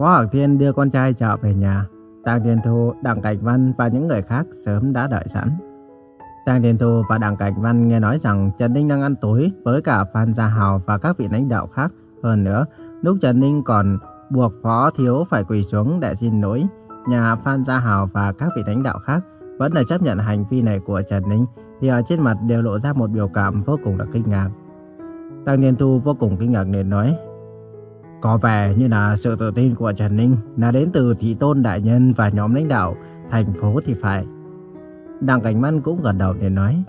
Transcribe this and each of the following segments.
Phó Hạc Thiên đưa con trai trở về nhà. Tang Thiên Thu, Đặng Cảnh Văn và những người khác sớm đã đợi sẵn. Tang Thiên Thu và Đặng Cảnh Văn nghe nói rằng Trần Ninh đang ăn tối với cả Phan Gia Hào và các vị lãnh đạo khác. Hơn nữa, lúc Trần Ninh còn buộc Phó Thiếu phải quỳ xuống để xin lỗi, nhà Phan Gia Hào và các vị lãnh đạo khác vẫn là chấp nhận hành vi này của Trần Ninh thì ở trên mặt đều lộ ra một biểu cảm vô cùng là kinh ngạc. Tăng Niên Thu vô cùng kinh ngạc nên nói có vẻ như là sự tự tin của Trần Ninh là đến từ thị tôn đại nhân và nhóm lãnh đạo thành phố thì phải. Đặng Cảnh Văn cũng gần đầu để nói,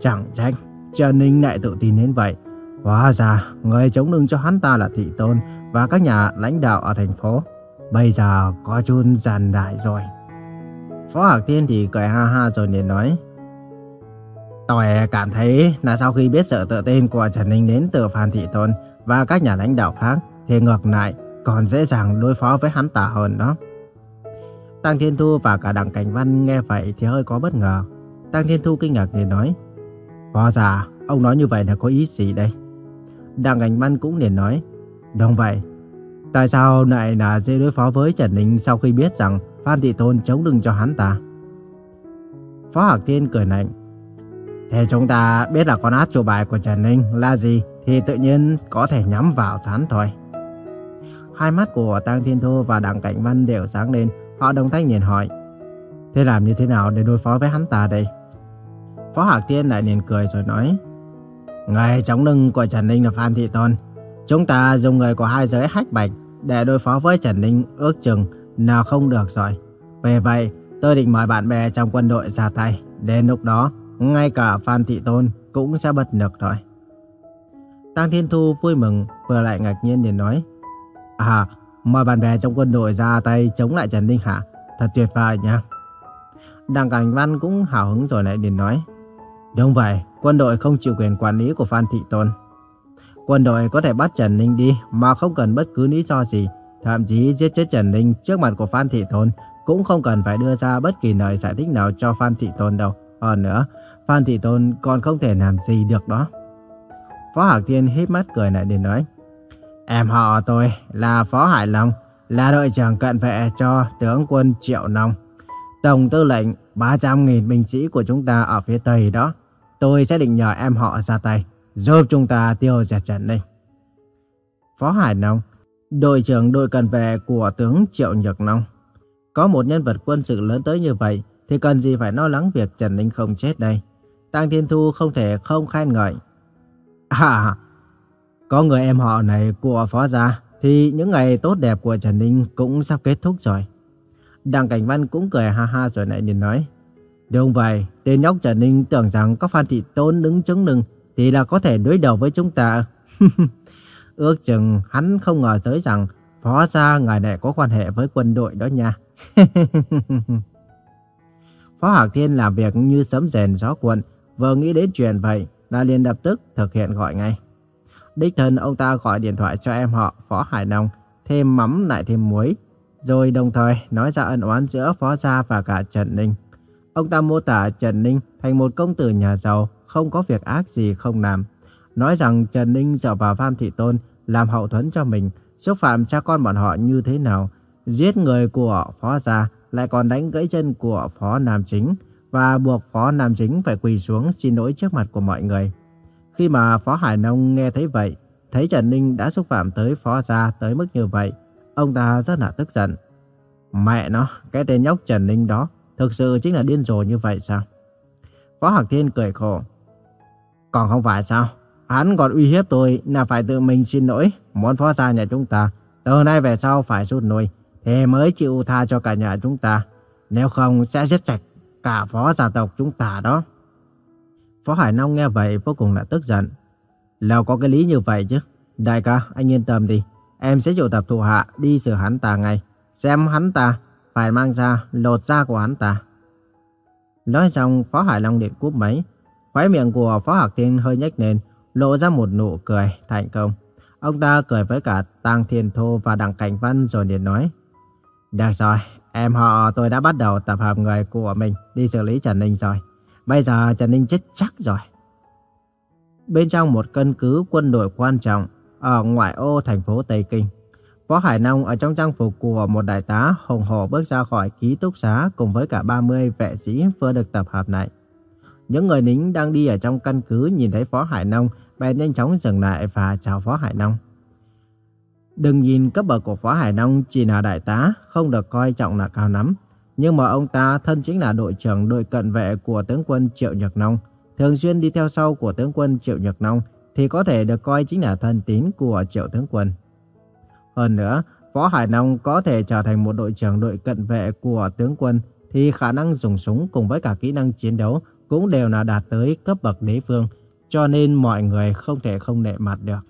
Chẳng trách Trần Ninh lại tự tin đến vậy. Hóa ra người chống lưng cho hắn ta là thị tôn Và các nhà lãnh đạo ở thành phố. Bây giờ có chút giàn đại rồi. Phó Hạc Thiên thì cười ha ha rồi liền nói, Tôi cảm thấy là sau khi biết sự tự tin của Trần Ninh đến từ Phan Thị Tôn và các nhà lãnh đạo khác thì ngược lại, còn dễ dàng đối phó với hắn ta hơn đó. Tăng Thiên Thu và cả Đặng Cảnh Văn nghe vậy thì hơi có bất ngờ. Tăng Thiên Thu kinh ngạc liền nói Hóa già ông nói như vậy là có ý gì đây? Đặng Cảnh Văn cũng liền nói, Đúng vậy. Tại sao lại là dễ đối phó với Trần Ninh sau khi biết rằng Phan Thị Tôn chống lưng cho hắn ta? Phó Hạc Thiên cười lạnh, Thế chúng ta biết là con át chủ bài của Trần Ninh là gì thì tự nhiên có thể nhắm vào hắn thôi. Hai mắt của Tăng Thiên Thu và Đặng Cảnh Văn đều sáng lên, họ đồng thanh nhìn hỏi. Thế làm như thế nào để đối phó với hắn ta đây? Phó Hạc Thiên lại liền cười rồi nói. Người chống lưng của Trần Ninh là Phan Thị Tôn. Chúng ta dùng người của hai giới hách bạch để đối phó với Trần Ninh ước chừng nào không được rồi. Vì vậy, tôi định mời bạn bè trong quân đội ra tay. Đến lúc đó, ngay cả Phan Thị Tôn cũng sẽ bật nực rồi. Tăng Thiên Thu vui mừng vừa lại ngạc nhiên để nói À mời bạn bè trong quân đội ra tay chống lại Trần Ninh Hạ. Thật tuyệt vời nha Đặng Cảnh Văn cũng hào hứng rồi lại liền nói. Đúng vậy, Quân đội không chịu quyền quản lý của Phan Thị Tôn. Quân đội có thể bắt Trần Ninh đi Mà không cần bất cứ lý do gì. Thậm chí giết chết Trần Ninh trước mặt của Phan Thị Tôn Cũng không cần phải đưa ra bất kỳ lời giải thích nào cho Phan Thị Tôn đâu. Hơn nữa, Phan Thị Tôn còn không thể làm gì được đó. Phó Hạc Thiên hít mắt cười lại để nói. Em họ tôi là Phó Hải Long, là đội trưởng cận vệ cho tướng quân Triệu Nông. Tổng tư lệnh 300.000 binh sĩ của chúng ta ở phía Tây đó. Tôi sẽ định nhờ em họ ra tay, giúp chúng ta tiêu diệt Trần Ninh. Phó Hải Long, đội trưởng đội cận vệ của tướng Triệu Nhật Nông. Có một nhân vật quân sự lớn tới như vậy, thì cần gì phải lo lắng việc Trần Ninh không chết đây. Tăng Thiên Thu không thể không khen ngợi. À, có người em họ này của phó gia thì những ngày tốt đẹp của Trần Ninh cũng sắp kết thúc rồi. Đặng Cảnh Văn cũng cười ha ha rồi lại nhìn nói. Đúng vậy, tên nhóc Trần Ninh tưởng rằng có Phan Thị Tôn đứng chứng lưng thì là có thể đối đầu với chúng ta. Ước chừng hắn không ngờ tới rằng phó gia ngài này có quan hệ với quân đội đó nha. Phó Hạc Thiên làm việc như sấm rèn gió cuộn, vừa nghĩ đến chuyện vậy là liền lập tức thực hiện gọi ngay. Đích thân ông ta gọi điện thoại cho em họ Phó Hải Nông, thêm mắm lại thêm muối, rồi đồng thời nói ra ân oán giữa Phó Gia và cả Trần Ninh. Ông ta mô tả Trần Ninh thành một công tử nhà giàu, không có việc ác gì không làm. Nói rằng Trần Ninh dựa vào Phan Thị Tôn làm hậu thuẫn cho mình, xúc phạm cha con bọn họ như thế nào. Giết người của Phó Gia lại còn đánh gãy chân của Phó Nam Chính và buộc Phó Nam Chính phải quỳ xuống xin lỗi trước mặt của mọi người. Khi mà Phó Hải Nông nghe thấy vậy, thấy Trần Ninh đã xúc phạm tới Phó Gia tới mức như vậy, ông ta rất là tức giận. Mẹ nó, cái tên nhóc Trần Ninh đó thực sự chính là điên rồ như vậy sao? Phó Hạc Thiên cười khổ. Còn không phải sao? Hắn còn uy hiếp tôi là phải tự mình xin lỗi, muốn Phó Gia nhà chúng ta. Từ nay về sau phải rút nuôi thì mới chịu tha cho cả nhà chúng ta. Nếu không sẽ giết sạch cả phó gia tộc chúng ta đó. Phó Hải Nông nghe vậy vô cùng là tức giận. Nào có cái lý như vậy chứ. Đại ca, anh yên tâm đi. Em sẽ triệu tập thủ hạ đi xử hắn ta ngay. Xem hắn ta phải mang ra lột da của hắn ta. Nói xong, Phó Hải Long điện cúp máy. Khóe miệng của Phó Hạc Thiên hơi nhếch lên, lộ ra một nụ cười thành công. Ông ta cười với cả Tăng Thiên Thô và Đặng Cảnh Văn rồi liền nói. Được rồi, em họ tôi đã bắt đầu tập hợp người của mình đi xử lý Trần Ninh rồi. Bây giờ Trần Ninh chết chắc rồi. Bên trong một căn cứ quân đội quan trọng ở ngoại ô thành phố Tây Kinh, Phó Hải Nông ở trong trang phục của một đại tá hùng hổ bước ra khỏi ký túc xá cùng với cả 30 vệ sĩ vừa được tập hợp lại. Những người lính đang đi ở trong căn cứ nhìn thấy Phó Hải Nông bèn nhanh chóng dừng lại và chào Phó Hải Nông. Đừng nhìn cấp bậc của Phó Hải Nông chỉ là đại tá, không được coi trọng là cao lắm. Nhưng mà ông ta thân chính là đội trưởng đội cận vệ của tướng quân Triệu Nhật Nông, thường xuyên đi theo sau của tướng quân Triệu Nhật Nông thì có thể được coi chính là thân tín của Triệu tướng quân. Hơn nữa, Phó Hải Nông có thể trở thành một đội trưởng đội cận vệ của tướng quân thì khả năng dùng súng cùng với cả kỹ năng chiến đấu cũng đều là đạt tới cấp bậc đế vương, cho nên mọi người không thể không nệ mặt được.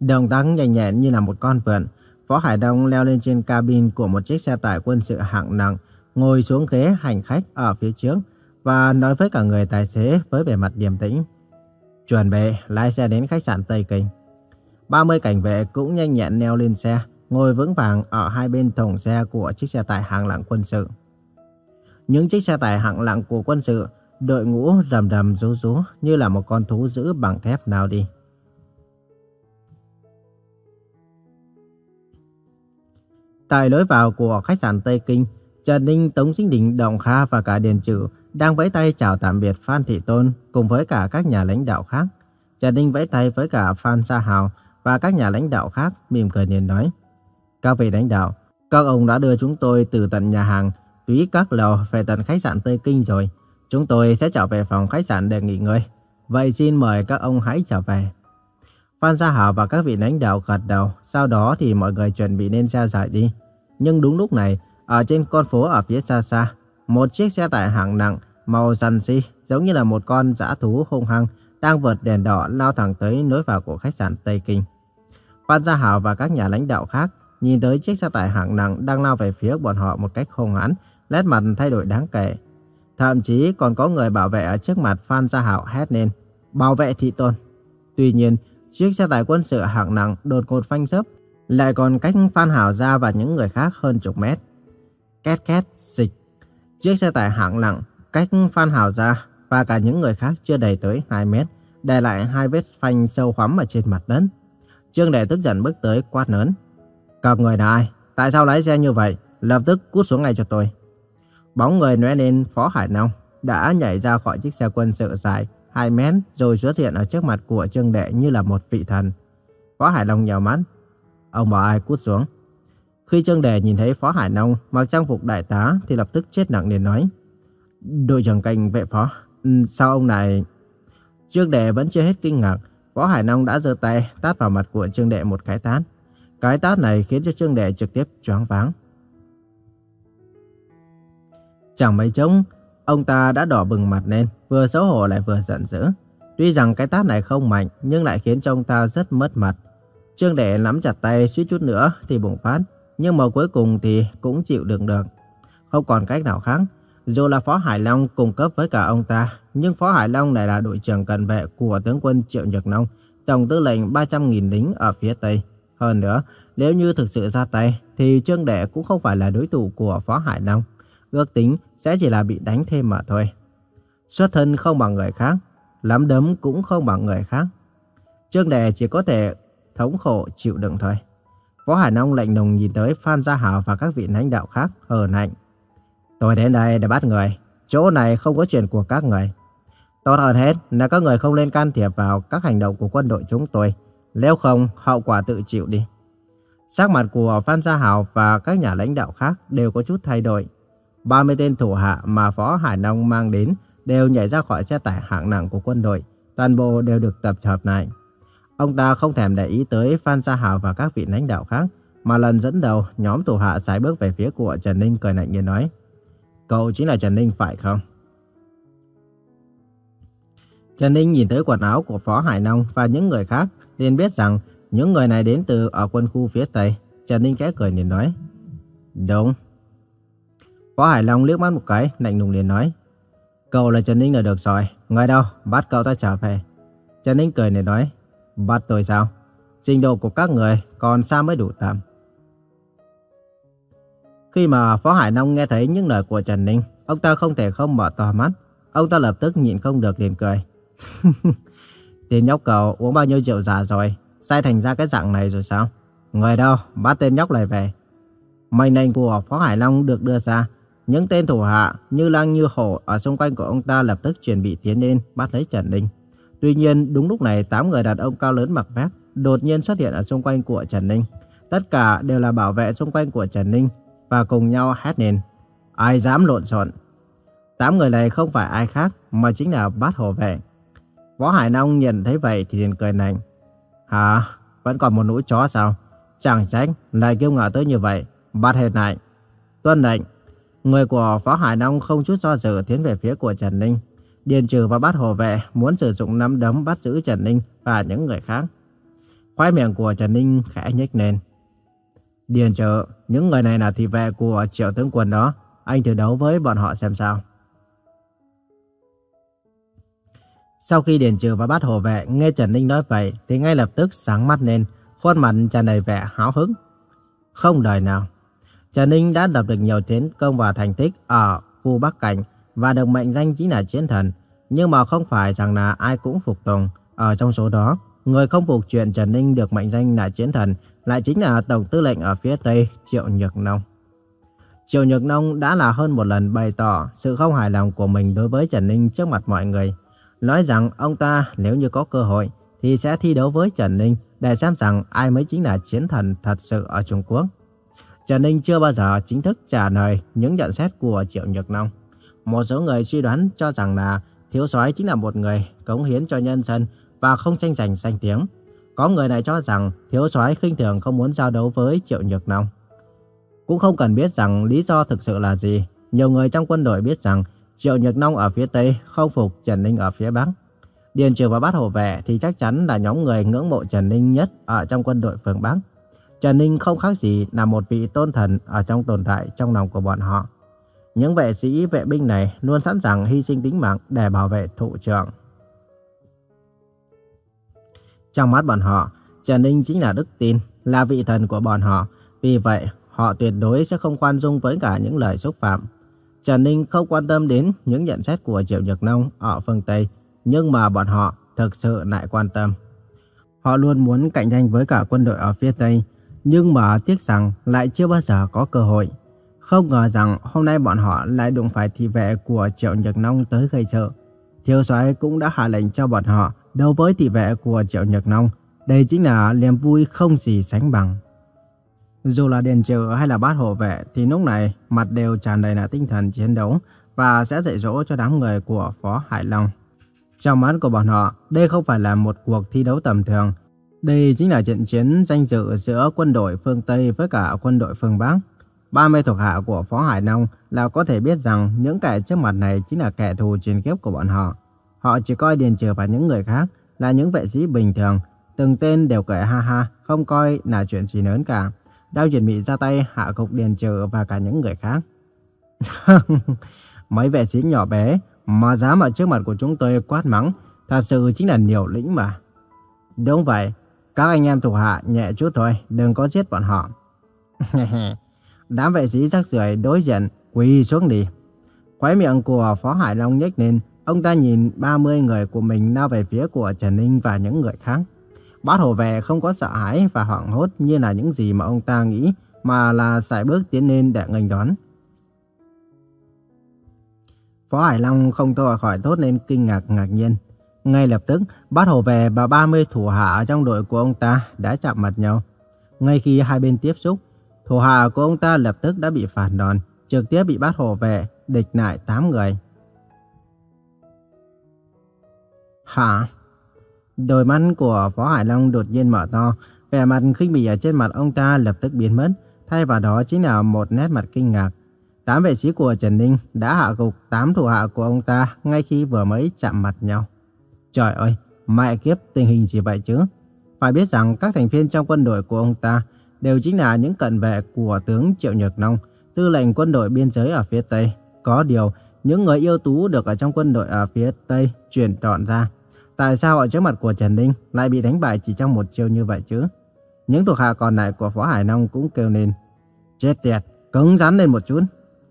đồng tác nhanh nhẹn như là một con vượn, Phó Hải Đông leo lên trên cabin của một chiếc xe tải quân sự hạng nặng, ngồi xuống ghế hành khách ở phía trước và nói với cả người tài xế với vẻ mặt điềm tĩnh. Chuẩn bị lái xe đến khách sạn Tây Kinh. 30 cảnh vệ cũng nhanh nhẹn leo lên xe, ngồi vững vàng ở hai bên thùng xe của chiếc xe tải hạng nặng quân sự. Những chiếc xe tải hạng nặng của quân sự, đội ngũ rầm rầm rú rú như là một con thú dữ bằng thép nào đi. Tại lối vào của khách sạn Tây Kinh, Trần Ninh, Tống Sinh Đình, Đồng Kha và cả Điền Trừ đang vẫy tay chào tạm biệt Phan Thị Tôn cùng với cả các nhà lãnh đạo khác. Trần Ninh vẫy tay với cả Phan Sa Hào và các nhà lãnh đạo khác mỉm cười liền nói. Các vị lãnh đạo, các ông đã đưa chúng tôi từ tận nhà hàng, túy các lầu về tận khách sạn Tây Kinh rồi. Chúng tôi sẽ trở về phòng khách sạn để nghỉ ngơi. Vậy xin mời các ông hãy trở về. Phan Gia Hảo và các vị lãnh đạo gật đầu, sau đó thì mọi người chuẩn bị lên xe rời đi. Nhưng đúng lúc này, ở trên con phố ở phía xa xa, một chiếc xe tải hạng nặng màu dằn xi giống như là một con dã thú hung hăng đang vượt đèn đỏ lao thẳng tới nối vào của khách sạn Tây Kinh. Phan Gia Hảo và các nhà lãnh đạo khác nhìn tới chiếc xe tải hạng nặng đang lao về phía bọn họ một cách hung hãn, nét mặt thay đổi đáng kể. Thậm chí còn có người bảo vệ ở trước mặt Phan Gia Hảo hét lên, bảo vệ thị tôn. Tuy nhiên, chiếc xe tải quân sự hạng nặng đột ngột phanh sấp, lại còn cách Phan Hảo ra và những người khác hơn chục mét. Két két, xịch. Chiếc xe tải hạng nặng cách Phan Hảo ra và cả những người khác chưa đầy tới 2 mét, để lại hai vết phanh sâu hoắm ở trên mặt đất. Trương Đệ tức giận bước tới quát lớn. Các người là ai? Tại sao lái xe như vậy? Lập tức cút xuống ngay cho tôi. Bóng người nói lên Phó Hải Nông đã nhảy ra khỏi chiếc xe quân sự dài hai mét rồi xuất hiện ở trước mặt của Trương Đệ như là một vị thần. Phó Hải Long nhào mắt. Ông bảo ai cút xuống. Khi Trương Đệ nhìn thấy Phó Hải long mặc trang phục đại tá thì lập tức chết nặng liền nói. Đội trưởng cảnh vệ phó, ừ, sao ông này... Trương Đệ vẫn chưa hết kinh ngạc, Phó Hải long đã giơ tay tát vào mặt của Trương Đệ một cái tát. Cái tát này khiến cho Trương Đệ trực tiếp choáng váng. Chẳng mấy chốc, ông ta đã đỏ bừng mặt lên, vừa xấu hổ lại vừa giận dữ. Tuy rằng cái tát này không mạnh, nhưng lại khiến cho ông ta rất mất mặt. Trương Đệ nắm chặt tay suýt chút nữa thì bùng phát, nhưng mà cuối cùng thì cũng chịu đựng được. Không còn cách nào khác, dù là Phó Hải Long cùng cấp với cả ông ta, nhưng Phó Hải Long lại là đội trưởng cận vệ của tướng quân Triệu Nhật Nông, tổng tư lệnh 300.000 lính ở phía Tây. Hơn nữa, nếu như thực sự ra tay, thì Trương Đệ cũng không phải là đối thủ của Phó Hải Long. Ước tính sẽ chỉ là bị đánh thêm mà thôi. Xuất thân không bằng người khác, lắm đấm cũng không bằng người khác. Trương Đệ chỉ có thể thống khổ chịu đựng thôi. Phó Hải nông lạnh lùng nhìn tới Phan Gia Hảo và các vị lãnh đạo khác hờn hạnh. Tôi đến đây để bắt người. Chỗ này không có chuyện của các người. Tốt hơn hết là các người không nên can thiệp vào các hành động của quân đội chúng tôi. Nếu không, hậu quả tự chịu đi. Sắc mặt của Phan Gia Hảo và các nhà lãnh đạo khác đều có chút thay đổi. 30 tên thủ hạ mà Phó Hải Nông mang đến đều nhảy ra khỏi xe tải hạng nặng của quân đội. Toàn bộ đều được tập hợp lại. Ông ta không thèm để ý tới Phan Gia Hào và các vị lãnh đạo khác, mà lần dẫn đầu nhóm thủ hạ sải bước về phía của Trần Ninh cười lạnh như nói. Cậu chính là Trần Ninh phải không? Trần Ninh nhìn thấy quần áo của Phó Hải Nông và những người khác, liền biết rằng những người này đến từ ở quân khu phía Tây. Trần Ninh khẽ cười liền nói. Đúng. Phó Hải Long liếc mắt một cái, lạnh lùng liền nói. Cậu là Trần Ninh là được rồi. Người đâu, bắt cậu ta trở về. Trần Ninh cười này nói. Bắt tôi sao? Trình độ của các người còn xa mới đủ tạm. Khi mà Phó Hải Nông nghe thấy những lời của Trần Ninh, ông ta không thể không mở to mắt. Ông ta lập tức nhịn không được liền cười. Tiền nhóc cậu uống bao nhiêu rượu già rồi, sai thành ra cái dạng này rồi sao? Người đâu, bắt tên nhóc này về. Mệnh lệnh của Phó Hải Long được đưa ra. Những tên thủ hạ như lang như hổ ở xung quanh của ông ta lập tức chuẩn bị tiến lên bắt lấy Trần Ninh. Tuy nhiên, đúng lúc này, tám người đàn ông cao lớn mặc vest đột nhiên xuất hiện ở xung quanh của Trần Ninh. Tất cả đều là bảo vệ xung quanh của Trần Ninh và cùng nhau hét lên. Ai dám lộn xộn? Tám người này không phải ai khác mà chính là bát hồ vệ. Võ Hải Long nhìn thấy vậy thì liền cười nành. Hả? Vẫn còn một nũ chó sao? Chẳng trách lại kiêu ngạo tới như vậy. Bắt hết lại. Tuân lệnh. Người của Phó Hải Long không chút do dự tiến về phía của Trần Ninh. Điền trừ và bắt hồ vệ muốn sử dụng nắm đấm bắt giữ Trần Ninh và những người khác. Khoai miệng của Trần Ninh khẽ nhếch lên. Điền trừ, những người này là thị vệ của triệu tướng quân đó. Anh thử đấu với bọn họ xem sao. Sau khi Điền Trừ và bắt hồ vệ nghe Trần Ninh nói vậy thì ngay lập tức sáng mắt lên, khuôn mặt tràn đầy vẻ háo hứng, Không đời nào. Trần Ninh đã lập được nhiều chiến công và thành tích ở khu Bắc Cảnh và được mệnh danh chính là chiến thần. Nhưng mà không phải rằng là ai cũng phục tùng. Ở trong số đó, người không phục chuyện Trần Ninh được mệnh danh là chiến thần lại chính là Tổng tư lệnh ở phía Tây Triệu Nhược Nông. Triệu Nhược Nông đã là hơn một lần bày tỏ sự không hài lòng của mình đối với Trần Ninh trước mặt mọi người. Nói rằng ông ta nếu như có cơ hội thì sẽ thi đấu với Trần Ninh để xem rằng ai mới chính là chiến thần thật sự ở Trung Quốc. Trần Ninh chưa bao giờ chính thức trả lời những nhận xét của Triệu Nhược Nông. Một số người suy đoán cho rằng là thiếu soái chính là một người cống hiến cho nhân dân và không tranh giành danh tiếng. Có người này cho rằng thiếu soái khinh thường không muốn giao đấu với Triệu Nhược Nông. Cũng không cần biết rằng lý do thực sự là gì. Nhiều người trong quân đội biết rằng Triệu Nhược Nông ở phía Tây không phục Trần Ninh ở phía Bắc. Điền Trừ và Bát Hổ Vệ thì chắc chắn là nhóm người ngưỡng mộ Trần Ninh nhất ở trong quân đội phương Bắc. Trần Ninh không khác gì là một vị tôn thần ở trong tồn tại trong lòng của bọn họ. Những vệ sĩ vệ binh này luôn sẵn sàng hy sinh tính mạng để bảo vệ thủ trưởng. Trong mắt bọn họ, Trần Ninh chính là đức tin, là vị thần của bọn họ. Vì vậy, họ tuyệt đối sẽ không khoan dung với cả những lời xúc phạm. Trần Ninh không quan tâm đến những nhận xét của Triệu Nhật Nông ở phương Tây, nhưng mà bọn họ thực sự lại quan tâm. Họ luôn muốn cạnh tranh với cả quân đội ở phía Tây, nhưng mà tiếc rằng lại chưa bao giờ có cơ hội. Không ngờ rằng hôm nay bọn họ lại đụng phải thị vệ của Triệu Nhật Nông tới gây sự Thiếu soái cũng đã hạ lệnh cho bọn họ đấu với thị vệ của Triệu Nhật Nông. Đây chính là niềm vui không gì sánh bằng. Dù là đền trừ hay là bát hộ vệ thì lúc này mặt đều tràn đầy là tinh thần chiến đấu và sẽ dạy dỗ cho đám người của Phó Hải Long. Trong mắt của bọn họ, đây không phải là một cuộc thi đấu tầm thường. Đây chính là trận chiến danh dự giữa quân đội phương Tây với cả quân đội phương Bắc. 30 thuộc hạ của Phó Hải nông là có thể biết rằng những kẻ trước mặt này chính là kẻ thù truyền kiếp của bọn họ. Họ chỉ coi Điền Trừ và những người khác là những vệ sĩ bình thường. Từng tên đều cười ha ha, không coi là chuyện gì lớn cả. Đang chuẩn bị ra tay hạ gục Điền Trừ và cả những người khác. Mấy vệ sĩ nhỏ bé mà dám ở trước mặt của chúng tôi quát mắng, thật sự chính là nhiều lĩnh mà. Đúng vậy, các anh em thuộc hạ nhẹ chút thôi, đừng có giết bọn họ. Đám vệ sĩ rắc rưởi đối diện, quỳ xuống đi. Khóe miệng của Phó Hải Long nhếch lên, ông ta nhìn 30 người của mình lao về phía của Trần Ninh và những người khác. Bát hổ vệ không có sợ hãi và hoảng hốt như là những gì mà ông ta nghĩ, mà là sải bước tiến lên để nghênh đón. Phó Hải Long không thôi khỏi thốt lên kinh ngạc ngạc nhiên. Ngay lập tức, bát hổ vệ và 30 thủ hạ trong đội của ông ta đã chạm mặt nhau. Ngay khi hai bên tiếp xúc, thủ hạ của ông ta lập tức đã bị phản đòn, trực tiếp bị bát hổ vệ địch lại 8 người. Hả? Đôi mắt của Phó Hải Long đột nhiên mở to, vẻ mặt khinh bỉ ở trên mặt ông ta lập tức biến mất, thay vào đó chính là một nét mặt kinh ngạc. Tám vệ sĩ của Trần Ninh đã hạ gục tám thủ hạ của ông ta ngay khi vừa mới chạm mặt nhau. Trời ơi, mẹ kiếp tình hình gì vậy chứ? Phải biết rằng các thành viên trong quân đội của ông ta đều chính là những cận vệ của tướng Triệu Nhật Nông, tư lệnh quân đội biên giới ở phía Tây. Có điều, những người yêu tú được ở trong quân đội ở phía Tây chuyển chọn ra. Tại sao ở trước mặt của Trần Ninh lại bị đánh bại chỉ trong một chiêu như vậy chứ? Những thuộc hạ còn lại của Phó Hải Nông cũng kêu lên. Chết tiệt, cứng rắn lên một chút.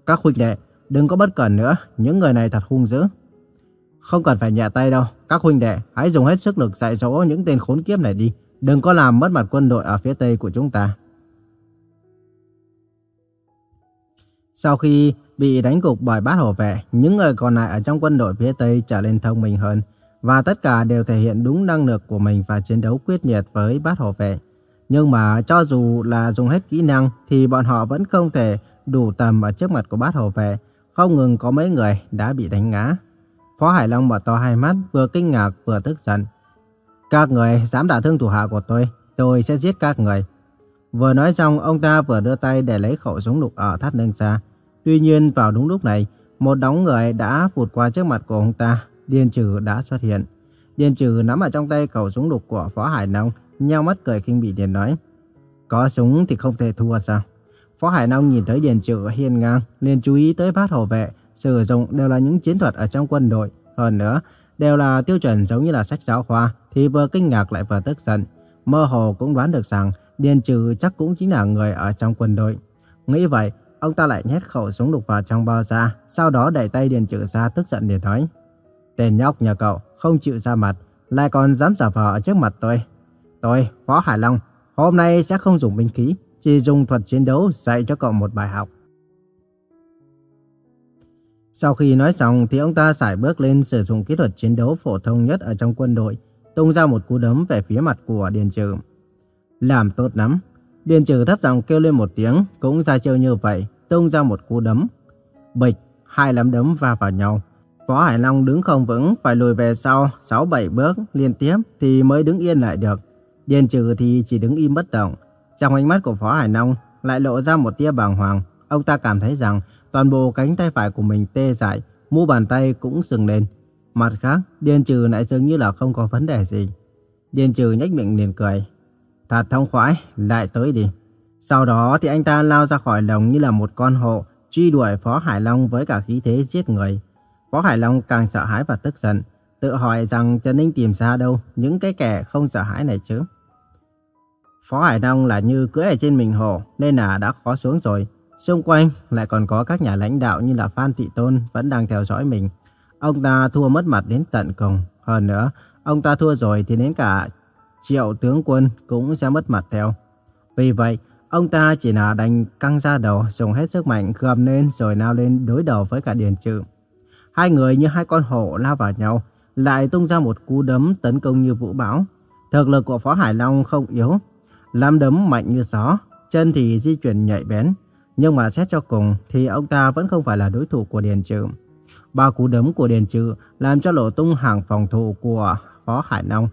Các huynh đệ, đừng có bất cẩn nữa, những người này thật hung dữ. Không cần phải nhẹ tay đâu, các huynh đệ, hãy dùng hết sức lực dạy dỗ những tên khốn kiếp này đi, Đừng có làm mất mặt quân đội ở phía tây của chúng ta. Sau khi bị đánh gục bởi bát hổ vệ, những người còn lại ở trong quân đội phía Tây trở nên thông minh hơn và tất cả đều thể hiện đúng năng lực của mình và chiến đấu quyết liệt với bát hổ vệ. Nhưng mà cho dù là dùng hết kỹ năng thì bọn họ vẫn không thể đủ tầm ở trước mặt của bát hổ vệ, không ngừng có mấy người đã bị đánh ngã. Phó Hải Long mở to hai mắt, vừa kinh ngạc vừa tức giận. Các người dám đả thương thủ hạ của tôi, tôi sẽ giết các người. Vừa nói xong, ông ta vừa đưa tay để lấy khẩu súng lục ở thắt lưng ra. Tuy nhiên vào đúng lúc này, một đống người đã vụt qua trước mặt của ông ta. Điền Trừ đã xuất hiện. Điền Trừ nắm ở trong tay khẩu súng lục của Phó Hải Long, nheo mắt cười khinh bị Điền nói. Có súng thì không thể thua sao? Phó Hải Long nhìn thấy Điền Trừ hiên ngang, liền chú ý tới bát hồ vệ, sử dụng đều là những chiến thuật ở trong quân đội. Hơn nữa, đều là tiêu chuẩn giống như là sách giáo khoa, thì vừa kinh ngạc lại vừa tức giận. Mơ hồ cũng đoán được rằng Điền Trừ chắc cũng chính là người ở trong quân đội. Nghĩ vậy, ông ta lại nhét khẩu súng lục vào trong bao ra, sau đó đẩy tay Điền Trừ ra tức giận để nói. Tên nhóc nhà cậu không chịu ra mặt, lại còn dám giả vờ ở trước mặt tôi. Tôi, Phó Hải Long, hôm nay sẽ không dùng binh khí, chỉ dùng thuật chiến đấu dạy cho cậu một bài học. Sau khi nói xong thì ông ta sải bước lên sử dụng kỹ thuật chiến đấu phổ thông nhất ở trong quân đội, tung ra một cú đấm về phía mặt của Điền Trừ. Làm tốt lắm. Điền Trừ thấp giọng kêu lên một tiếng, cũng ra chiêu như vậy, tung ra một cú đấm. Bịch, hai nắm đấm va vào nhau. Phó Hải Long đứng không vững, phải lùi về sau 6-7 bước liên tiếp thì mới đứng yên lại được. Điền Trừ thì chỉ đứng im bất động. Trong ánh mắt của Phó Hải Long lại lộ ra một tia bàng hoàng. Ông ta cảm thấy rằng toàn bộ cánh tay phải của mình tê dại, mu bàn tay cũng sừng lên. Mặt khác, Điền Trừ lại dường như là không có vấn đề gì. Điền Trừ nhếch miệng liền cười. Thật thông khoái, lại tới đi. Sau đó thì anh ta lao ra khỏi lồng như là một con hộ, truy đuổi Phó Hải Long với cả khí thế giết người. Phó Hải Long càng sợ hãi và tức giận, tự hỏi rằng Trần Ninh tìm ra đâu những cái kẻ không sợ hãi này chứ. Phó Hải Long là như cưỡi ở trên mình hồ nên là đã khó xuống rồi. Xung quanh lại còn có các nhà lãnh đạo như là Phan Thị Tôn vẫn đang theo dõi mình. Ông ta thua mất mặt đến tận cùng. Hơn nữa, ông ta thua rồi thì đến cả triệu tướng quân cũng sẽ mất mặt theo. Vì vậy, ông ta chỉ là đành căng ra đầu, dùng hết sức mạnh gầm lên rồi lao lên đối đầu với cả Điền Trừ. Hai người như hai con hổ lao vào nhau, lại tung ra một cú đấm tấn công như vũ bão. Thực lực của Phó Hải Long không yếu, làm đấm mạnh như gió, chân thì di chuyển nhạy bén. Nhưng mà xét cho cùng thì ông ta vẫn không phải là đối thủ của Điền Trừ. Ba cú đấm của Điền Trừ làm cho lộ tung hàng phòng thủ của Phó Hải Long.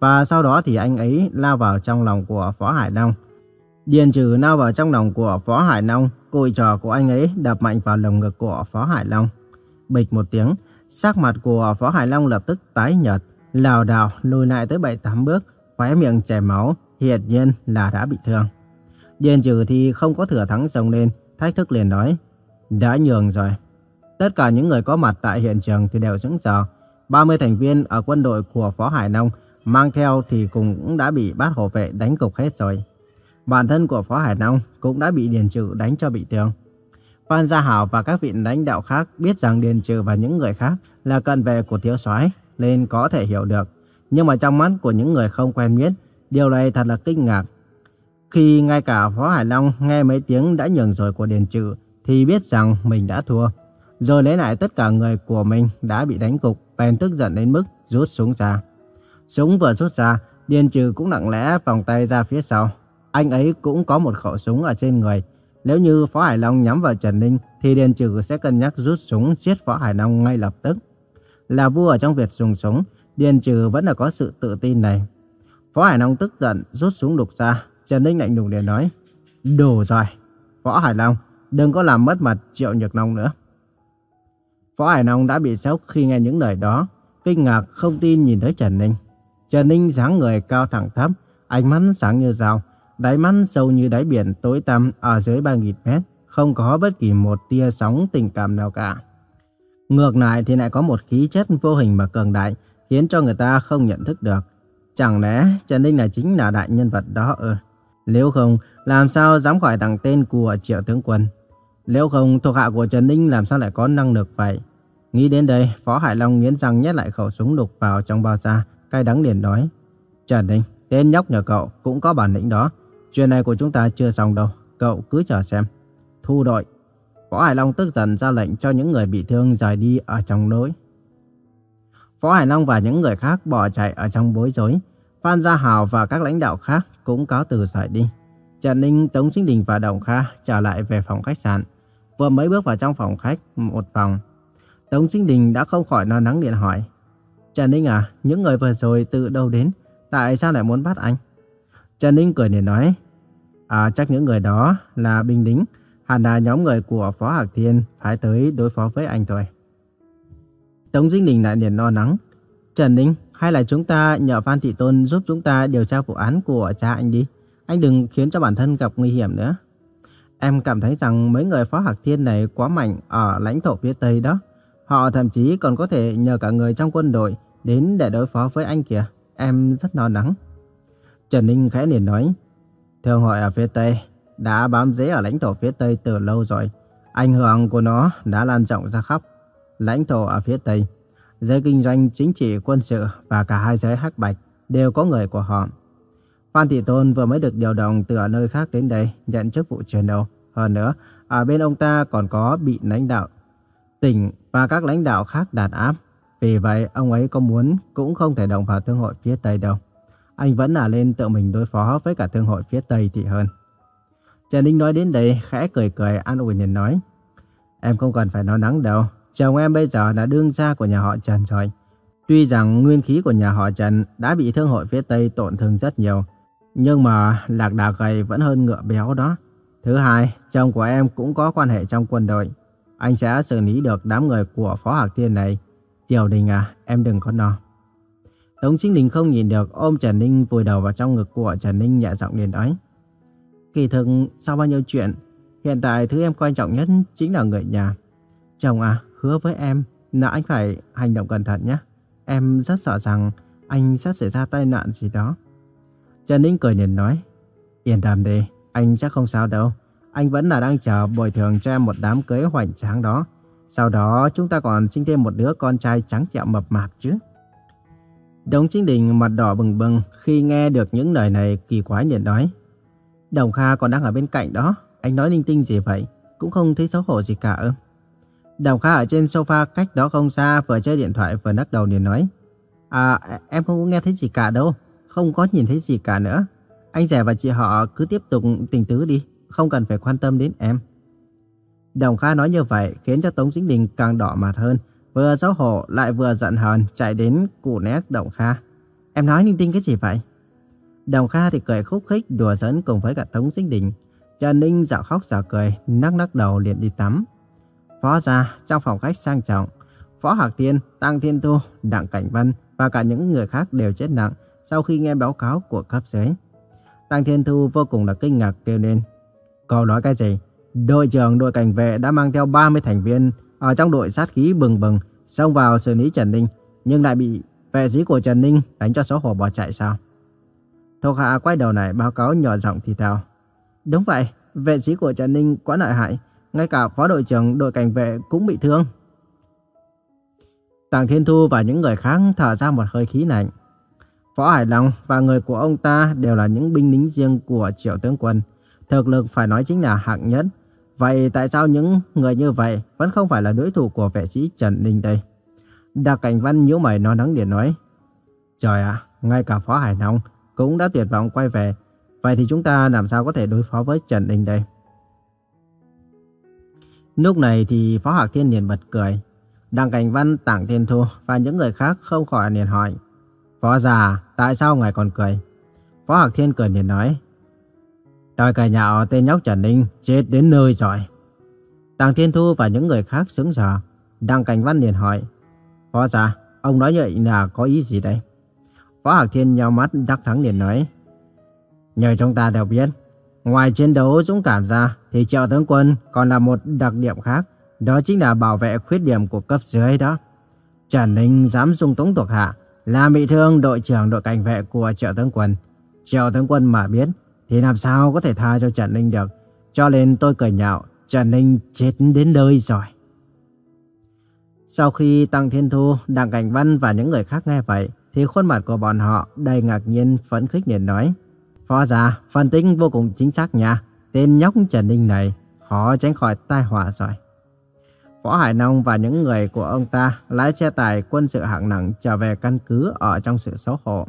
Và sau đó thì anh ấy lao vào trong lòng của Phó Hải Long. Điền Trừ lao vào trong lòng của Phó Hải Long, cùi trò của anh ấy đập mạnh vào lồng ngực của Phó Hải Long. Bịch một tiếng, sắc mặt của Phó Hải Long lập tức tái nhợt, lảo đảo lùi lại tới 7-8 bước, khóe miệng chảy máu, hiển nhiên là đã bị thương. Điền Trừ thì không có thừa thắng sông lên, thách thức liền nói, đã nhường rồi. Tất cả những người có mặt tại hiện trường thì đều sững sờ. 30 thành viên ở quân đội của Phó Hải nông mang theo thì cũng đã bị bát hộ vệ đánh gục hết rồi. Bản thân của Phó Hải nông cũng đã bị Điền Trừ đánh cho bị thương. Phan Gia Hảo và các vị lãnh đạo khác biết rằng Điền Trừ và những người khác là cận vệ của thiếu soái nên có thể hiểu được. Nhưng mà trong mắt của những người không quen biết, điều này thật là kinh ngạc. Khi ngay cả Phó Hải Long nghe mấy tiếng đã nhường rồi của Điền Trừ thì biết rằng mình đã thua. Rồi lấy lại tất cả người của mình đã bị đánh cục, bèn tức giận đến mức rút súng ra. Súng vừa rút ra, Điền Trừ cũng lặng lẽ vòng tay ra phía sau. Anh ấy cũng có một khẩu súng ở trên người. Nếu như Phó Hải Long nhắm vào Trần Ninh, thì Điền Trừ sẽ cân nhắc rút súng giết Phó Hải Long ngay lập tức. Là vua ở trong việc dùng súng, Điền Trừ vẫn là có sự tự tin này. Phó Hải Long tức giận rút súng đục ra, Trần Ninh lạnh lùng để nói, đủ rồi, võ Hải Long, đừng có làm mất mặt Triệu Nhược Long nữa. võ Hải Long đã bị sốc khi nghe những lời đó, kinh ngạc không tin nhìn thấy Trần Ninh. Trần Ninh dáng người cao thẳng thấp, ánh mắt sáng như dao, đáy mắt sâu như đáy biển tối tăm ở dưới 3.000 mét, không có bất kỳ một tia sóng tình cảm nào cả. Ngược lại thì lại có một khí chất vô hình mà cường đại, khiến cho người ta không nhận thức được. Chẳng lẽ Trần Ninh là chính là đại nhân vật đó ư? Nếu không, làm sao dám khỏi thằng tên của triệu tướng quân? Nếu không, thuộc hạ của Trần Ninh làm sao lại có năng lực vậy? Nghĩ đến đây, Phó Hải Long nghiến răng nhét lại khẩu súng đục vào trong bao da, cay đắng liền nói. Trần Ninh, tên nhóc nhà cậu cũng có bản lĩnh đó. Chuyện này của chúng ta chưa xong đâu, cậu cứ chờ xem. Thu đội. phó Hải Long tức giận ra lệnh cho những người bị thương rời đi ở trong nỗi. phó Hải Long và những người khác bỏ chạy ở trong bối rối. Phan Gia Hào và các lãnh đạo khác cũng cáo từ rời đi. Trần Ninh, Tống Sinh Đình và Đồng Kha trở lại về phòng khách sạn. Vừa mới bước vào trong phòng khách một phòng, Tống Sinh Đình đã không khỏi lo lắng điện hỏi. Trần Ninh à, những người vừa rồi từ đâu đến? Tại sao lại muốn bắt anh? Trần Ninh cười để nói. À, chắc những người đó là binh lính. Hẳn là nhóm người của Phó Hạc Thiên phải tới đối phó với anh thôi. Tống Sinh Đình lại liền lo lắng. Trần Ninh, hay là chúng ta nhờ Phan Thị Tôn giúp chúng ta điều tra vụ án của cha anh đi. Anh đừng khiến cho bản thân gặp nguy hiểm nữa. Em cảm thấy rằng mấy người Phó Hạc Thiên này quá mạnh ở lãnh thổ phía Tây đó. Họ thậm chí còn có thể nhờ cả người trong quân đội đến để đối phó với anh kìa. Em rất lo lắng. Trần Ninh khẽ liền nói. Thương hội ở phía Tây đã bám rễ ở lãnh thổ phía Tây từ lâu rồi. Ảnh hưởng của nó đã lan rộng ra khắp lãnh thổ ở phía Tây. Giới kinh doanh, chính trị, quân sự và cả hai giới hắc bạch đều có người của họ. Phan Thị Tôn vừa mới được điều động từ ở nơi khác đến đây nhận chức vụ truyền đầu. Hơn nữa, ở bên ông ta còn có bị lãnh đạo tỉnh và các lãnh đạo khác đàn áp. Vì vậy, ông ấy có muốn cũng không thể động vào thương hội phía Tây đâu. Anh vẫn là lên tự mình đối phó với cả thương hội phía Tây thì hơn. Trần Ninh nói đến đây, khẽ cười cười an ủi nhìn nói. Em không cần phải nói nắng đâu. Chồng em bây giờ là đương gia của nhà họ Trần rồi. Tuy rằng nguyên khí của nhà họ Trần đã bị thương hội phía Tây tổn thương rất nhiều, nhưng mà lạc đà gầy vẫn hơn ngựa béo đó. Thứ hai, chồng của em cũng có quan hệ trong quân đội. Anh sẽ xử lý được đám người của Phó Hạc Thiên này. Tiểu Đình à, em đừng có no. Tống Chính Đình không nhìn được ôm Trần Ninh vùi đầu vào trong ngực của Trần Ninh nhẹ giọng liền nói. Kỳ thực, sau bao nhiêu chuyện, hiện tại thứ em quan trọng nhất chính là người nhà. Chồng à, hứa với em là anh phải hành động cẩn thận nhé. Em rất sợ rằng anh sẽ xảy ra tai nạn gì đó. Trần Ninh cười nhìn nói, yên tâm đi, anh sẽ không sao đâu. Anh vẫn là đang chờ bồi thường cho em một đám cưới hoành tráng đó. Sau đó chúng ta còn sinh thêm một đứa con trai trắng trẻo mập mạp chứ. Đồng chính đình mặt đỏ bừng bừng khi nghe được những lời này kỳ quái liền nói. Đồng Kha còn đang ở bên cạnh đó, anh nói linh tinh gì vậy, cũng không thấy xấu hổ gì cả ư. Đồng Kha ở trên sofa cách đó không xa vừa chơi điện thoại vừa nắc đầu liền nói. À, em không có nghe thấy gì cả đâu, không có nhìn thấy gì cả nữa. Anh rẻ và chị họ cứ tiếp tục tình tứ đi, không cần phải quan tâm đến em. Đồng Kha nói như vậy khiến cho Tống Dĩnh Đình càng đỏ mặt hơn, vừa xấu hổ lại vừa giận hờn chạy đến cụ nét Đồng Kha. Em nói linh tinh cái gì vậy? Đồng Kha thì cười khúc khích đùa giỡn cùng với cả Tống Dĩnh Đình. Trần Ninh dạo khóc dạo cười, nắc nắc đầu liền đi tắm. Phó gia trong phòng khách sang trọng, Phó Hạc Thiên, Tăng Thiên Tu, Đặng Cảnh Văn và cả những người khác đều chết nặng sau khi nghe báo cáo của cấp dưới. Tăng Thiên Thu vô cùng là kinh ngạc kêu lên. Cậu nói cái gì? Đội trưởng đội cảnh vệ đã mang theo 30 thành viên ở trong đội sát khí bừng bừng xông vào xử lý Trần Ninh, nhưng lại bị vệ sĩ của Trần Ninh đánh cho xấu hổ bỏ chạy sao? Thuộc hạ quay đầu này báo cáo nhỏ giọng thì thào. Đúng vậy, vệ sĩ của Trần Ninh quá lợi hại, ngay cả phó đội trưởng đội cảnh vệ cũng bị thương. Tàng Thiên Thu và những người khác thở ra một hơi khí lạnh. Phó Hải Long và người của ông ta đều là những binh lính riêng của triệu tướng quân. Thực lực phải nói chính là hạng nhất. Vậy tại sao những người như vậy vẫn không phải là đối thủ của vệ sĩ Trần Ninh đây? Đặc Cảnh Văn nhíu mày nói nắng điện nói. Trời ạ, ngay cả Phó Hải Long cũng đã tuyệt vọng quay về. Vậy thì chúng ta làm sao có thể đối phó với Trần Ninh đây? Lúc này thì Phó Hạc Thiên liền bật cười. Đặng Cảnh Văn, Tảng Thiên Thu và những người khác không khỏi liền hỏi. Phó già, tại sao ngài còn cười? Phó Hạc Thiên cười liền nói. Tôi cài nhạo tên nhóc Trần Ninh chết đến nơi rồi. Tàng Thiên Thu và những người khác sững sờ. Đặng Cảnh Văn liền hỏi. Phó già, ông nói vậy là có ý gì đây? Phó Hạc Thiên nhau mắt đắc thắng liền nói. Nhờ chúng ta đều biết, ngoài chiến đấu dũng cảm ra thì triệu tướng quân còn là một đặc điểm khác. Đó chính là bảo vệ khuyết điểm của cấp dưới đó. Trần Ninh dám dung túng thuộc hạ, làm bị thương đội trưởng đội cảnh vệ của triệu tướng quân. Triệu tướng quân mà biết thì làm sao có thể tha cho Trần Ninh được. Cho nên tôi cười nhạo, Trần Ninh chết đến nơi rồi. Sau khi Tăng Thiên Thu, Đặng Cảnh Văn và những người khác nghe vậy, thì khuôn mặt của bọn họ đầy ngạc nhiên phấn khích liền nói. Phó già, phân tích vô cùng chính xác nha. Tên nhóc Trần Ninh này khó tránh khỏi tai họa rồi. Võ Hải Nông và những người của ông ta lái xe tải quân sự hạng nặng trở về căn cứ ở trong sự xấu hổ.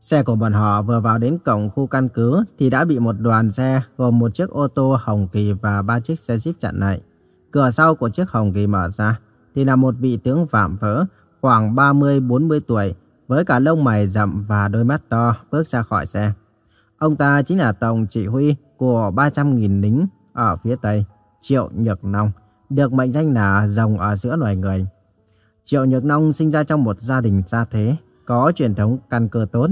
Xe của bọn họ vừa vào đến cổng khu căn cứ thì đã bị một đoàn xe gồm một chiếc ô tô Hồng Kỳ và ba chiếc xe jeep chặn lại. Cửa sau của chiếc Hồng Kỳ mở ra thì là một vị tướng vạm vỡ khoảng 30-40 tuổi với cả lông mày rậm và đôi mắt to bước ra khỏi xe. Ông ta chính là tổng chỉ huy của 300.000 lính ở phía Tây, Triệu Nhược Nông, được mệnh danh là rồng ở giữa loài người. Triệu Nhược Nông sinh ra trong một gia đình gia thế, có truyền thống căn cơ tốt.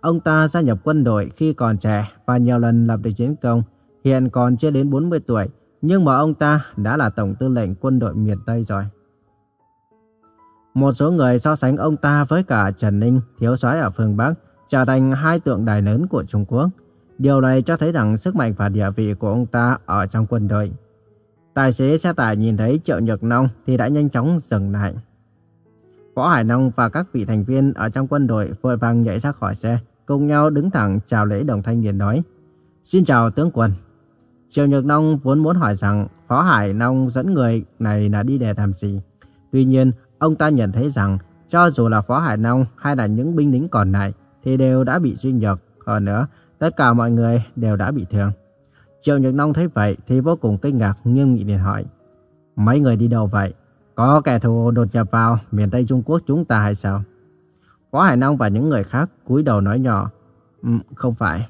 Ông ta gia nhập quân đội khi còn trẻ và nhiều lần lập được chiến công, hiện còn chưa đến 40 tuổi, nhưng mà ông ta đã là tổng tư lệnh quân đội miền Tây rồi. Một số người so sánh ông ta với cả Trần Ninh, thiếu soái ở phương Bắc, trở thành hai tượng đài lớn của Trung Quốc. Điều này cho thấy rằng sức mạnh và địa vị của ông ta ở trong quân đội. Tài xế xe tải nhìn thấy Triệu Nhược Nông thì đã nhanh chóng dừng lại. Võ Hải Nông và các vị thành viên ở trong quân đội vội vàng nhảy ra khỏi xe, cùng nhau đứng thẳng chào lễ đồng thanh niên nói. Xin chào tướng quân. Triệu Nhược Nông vốn muốn hỏi rằng Phó Hải Nông dẫn người này là đi để làm gì. Tuy nhiên, ông ta nhận thấy rằng cho dù là Phó Hải Nông hay là những binh lính còn lại thì đều đã bị suy nhược. Hơn nữa, tất cả mọi người đều đã bị thương. Triệu Nhược Nông thấy vậy thì vô cùng kinh ngạc nghiêm nghị liền hỏi. Mấy người đi đâu vậy? Có kẻ thù đột nhập vào miền Tây Trung Quốc chúng ta hay sao? Phó Hải Nông và những người khác cúi đầu nói nhỏ. Um, không phải.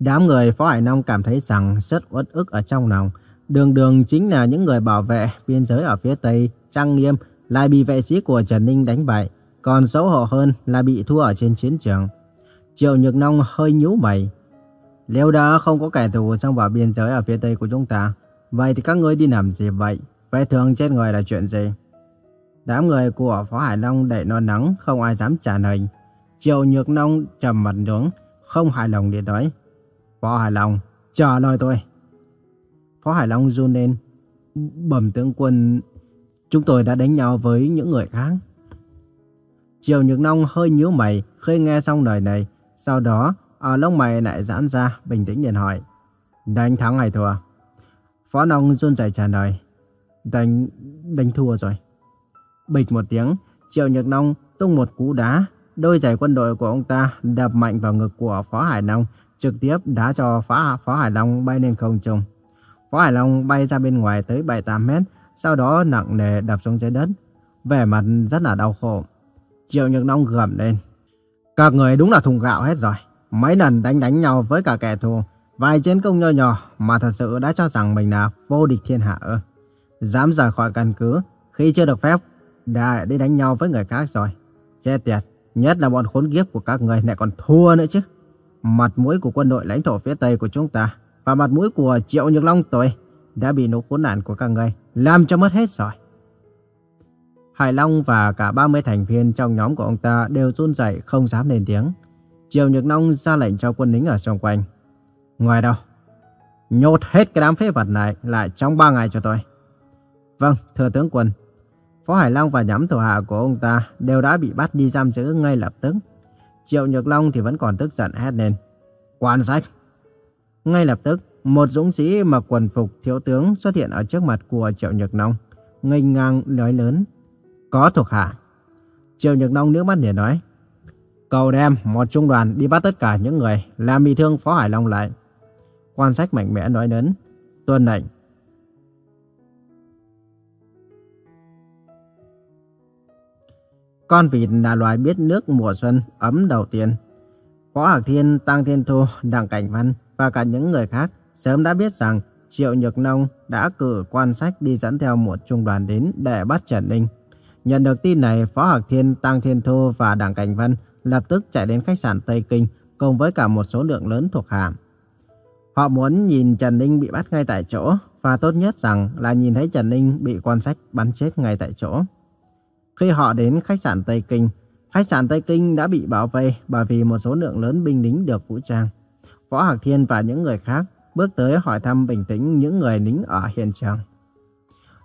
Đám người Phó Hải Nông cảm thấy rằng rất uất ức ở trong lòng. Đường đường chính là những người bảo vệ biên giới ở phía Tây, trang nghiêm, lại bị vệ sĩ của Trần Ninh đánh bại. Còn xấu hổ hơn là bị thua ở trên chiến trường. Triệu Nhược Nông hơi nhíu mày. Nếu đã không có kẻ thù xông vào biên giới ở phía Tây của chúng ta, vậy thì các ngươi đi làm gì vậy? Vệ thường chết người là chuyện gì? Đám người của Phó Hải Long đầy non nắng, không ai dám trả lời. Triệu Nhược Nông trầm mặt xuống, không hài lòng để nói. Phó Hải Long, trả lời tôi. Phó Hải Long run lên. Bẩm tướng quân, chúng tôi đã đánh nhau với những người khác. Triều Nhược Long hơi nhíu mày khi nghe xong lời này. Sau đó, ở lông mày lại giãn ra, bình tĩnh liền hỏi. Đánh thắng hay thua? Phó Long run rẩy trả lời. Đánh... đánh thua rồi. Bịch một tiếng, Triệu Nhược Long tung một cú đá. Đôi giày quân đội của ông ta đập mạnh vào ngực của Phó Hải Long, trực tiếp đá cho Phó, Phó Hải Long bay lên không trung. Võ Hải Long bay ra bên ngoài tới 7-8 mét, sau đó nặng nề đập xuống dưới đất. Vẻ mặt rất là đau khổ. Triệu Nhược long gầm lên. Các người đúng là thùng gạo hết rồi. Mấy lần đánh đánh nhau với cả kẻ thù, vài chiến công nho nhỏ mà thật sự đã cho rằng mình là vô địch thiên hạ. Dám rời khỏi căn cứ khi chưa được phép đã đi đánh nhau với người khác rồi. Chết tiệt, nhất là bọn khốn kiếp của các người lại còn thua nữa chứ. Mặt mũi của quân đội lãnh thổ phía Tây của chúng ta và mặt mũi của Triệu Nhược Long tôi đã bị nỗi khốn nạn của các người làm cho mất hết rồi. Hải Long và cả 30 thành viên trong nhóm của ông ta đều run rẩy không dám lên tiếng. Triệu Nhược Long ra lệnh cho quân lính ở xung quanh. Ngoài đâu? Nhốt hết cái đám phế vật này lại trong 3 ngày cho tôi. Vâng, thưa tướng quân. Phó Hải Long và nhóm thủ hạ của ông ta đều đã bị bắt đi giam giữ ngay lập tức. Triệu Nhược Long thì vẫn còn tức giận hét lên. Quan sách! Ngay lập tức, một dũng sĩ mặc quần phục thiếu tướng xuất hiện ở trước mặt của Triệu Nhược Long. ngây ngang nói lớn. Có thuộc hạ. Triệu Nhược Long nước mắt để nói. Cầu đem một trung đoàn đi bắt tất cả những người làm bị thương Phó Hải Long lại. Quan sách mạnh mẽ nói lớn. Tuân lệnh. Con vịt là loài biết nước mùa xuân ấm đầu tiên. Phó Hạc Thiên, Tăng Thiên Thu, Đặng Cảnh Văn và cả những người khác sớm đã biết rằng Triệu Nhược Nông đã cử quan sách đi dẫn theo một trung đoàn đến để bắt Trần Ninh. Nhận được tin này, Phó Hạc Thiên, Tăng Thiên Thu và Đảng Cảnh vân lập tức chạy đến khách sạn Tây Kinh cùng với cả một số lượng lớn thuộc hạ. Họ muốn nhìn Trần Ninh bị bắt ngay tại chỗ và tốt nhất rằng là nhìn thấy Trần Ninh bị quan sách bắn chết ngay tại chỗ. Khi họ đến khách sạn Tây Kinh, khách sạn Tây Kinh đã bị bảo vệ bởi vì một số lượng lớn binh lính được vũ trang. Võ Hạc Thiên và những người khác bước tới hỏi thăm bình tĩnh những người lính ở hiện trường.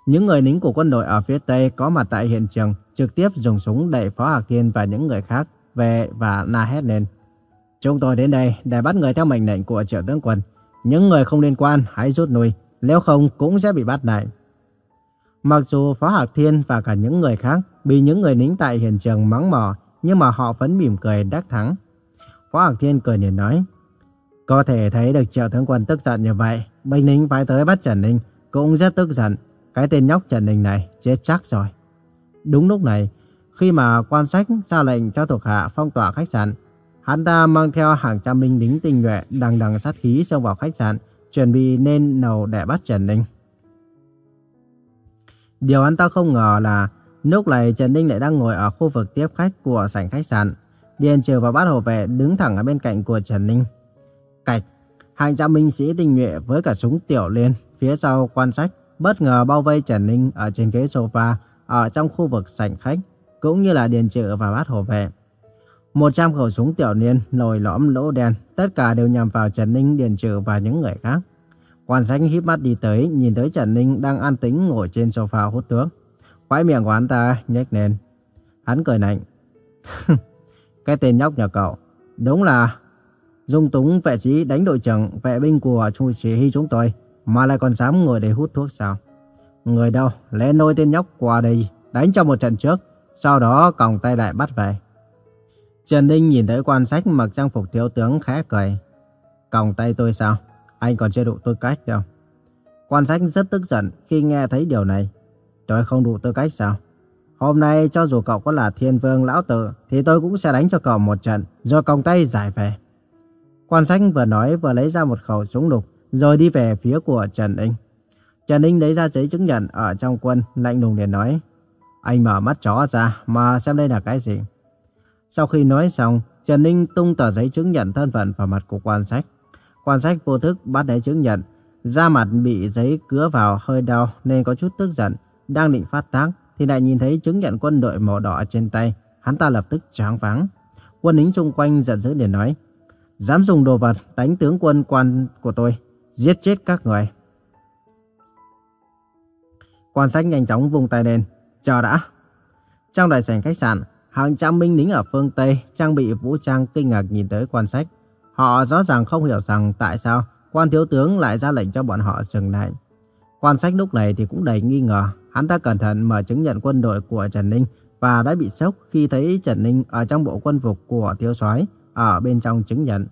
Những người lính của quân đội ở phía Tây có mặt tại hiện trường trực tiếp dùng súng đẩy Phó Hạc Thiên và những người khác về và la hét lên. Chúng tôi đến đây để bắt người theo mệnh lệnh của triệu tướng quân. Những người không liên quan hãy rút lui, nếu không cũng sẽ bị bắt lại. Mặc dù Phó Hạc Thiên và cả những người khác bị những người lính tại hiện trường mắng mỏ, nhưng mà họ vẫn mỉm cười đắc thắng. Phó Hạc Thiên cười nhìn nói, có thể thấy được triệu tướng quân tức giận như vậy, binh lính phải tới bắt Trần Ninh cũng rất tức giận. Cái tên nhóc Trần Ninh này chết chắc rồi. Đúng lúc này, khi mà quan sách ra lệnh cho thuộc hạ phong tỏa khách sạn, hắn ta mang theo hàng trăm binh lính tinh nhuệ đằng đằng sát khí xông vào khách sạn, chuẩn bị nên nầu để bắt Trần Ninh. Điều hắn ta không ngờ là lúc này Trần Ninh lại đang ngồi ở khu vực tiếp khách của sảnh khách sạn. Điền Trừ và bát hộ vệ đứng thẳng ở bên cạnh của Trần Ninh. Cạch, hàng trăm binh sĩ tinh nhuệ với cả súng tiểu liên phía sau quan sách bất ngờ bao vây Trần Ninh ở trên ghế sofa ở trong khu vực sảnh khách, cũng như là Điền trự và bát hộ vệ. 100 khẩu súng tiểu liên nồi lõm lỗ đen, tất cả đều nhằm vào Trần Ninh, Điền trự và những người khác. Quan sách híp mắt đi tới, nhìn tới Trần Ninh đang an tĩnh ngồi trên sofa hút thuốc. Khóe miệng của hắn ta nhếch lên. Hắn cười lạnh. cái tên nhóc nhà cậu, đúng là dung túng vệ sĩ đánh đội trưởng vệ binh của Trung chỉ huy chúng tôi, mà lại còn dám ngồi để hút thuốc sao? Người đâu, lên nôi tên nhóc qua đây, đánh cho một trận trước, sau đó còng tay lại bắt về. Trần Ninh nhìn thấy quan sách mặc trang phục thiếu tướng khẽ cười. Còng tay tôi sao? Anh còn chưa đủ tư cách đâu. Quan sách rất tức giận khi nghe thấy điều này. Tôi không đủ tư cách sao? Hôm nay cho dù cậu có là thiên vương lão tử thì tôi cũng sẽ đánh cho cậu một trận rồi còng tay giải về. Quan sách vừa nói vừa lấy ra một khẩu súng lục rồi đi về phía của Trần Ninh. Trần Ninh lấy ra giấy chứng nhận ở trong quân lạnh lùng để nói Anh mở mắt chó ra mà xem đây là cái gì. Sau khi nói xong, Trần Ninh tung tờ giấy chứng nhận thân phận vào mặt của quan sách. Quan sách vô thức bắt lấy chứng nhận. Da mặt bị giấy cứa vào hơi đau nên có chút tức giận. Đang định phát tác thì lại nhìn thấy chứng nhận quân đội màu đỏ trên tay. Hắn ta lập tức tráng váng. Quân lính xung quanh giận dữ để nói. Dám dùng đồ vật đánh tướng quân quan của tôi. Giết chết các người. Quan sách nhanh chóng vùng tay lên. Chờ đã. Trong đại sảnh khách sạn, hàng trăm binh lính ở phương Tây trang bị vũ trang kinh ngạc nhìn tới quan sách. Họ rõ ràng không hiểu rằng tại sao quan thiếu tướng lại ra lệnh cho bọn họ dừng lại. Quan sách lúc này thì cũng đầy nghi ngờ. Hắn ta cẩn thận mở chứng nhận quân đội của Trần Ninh và đã bị sốc khi thấy Trần Ninh ở trong bộ quân phục của thiếu soái ở bên trong chứng nhận.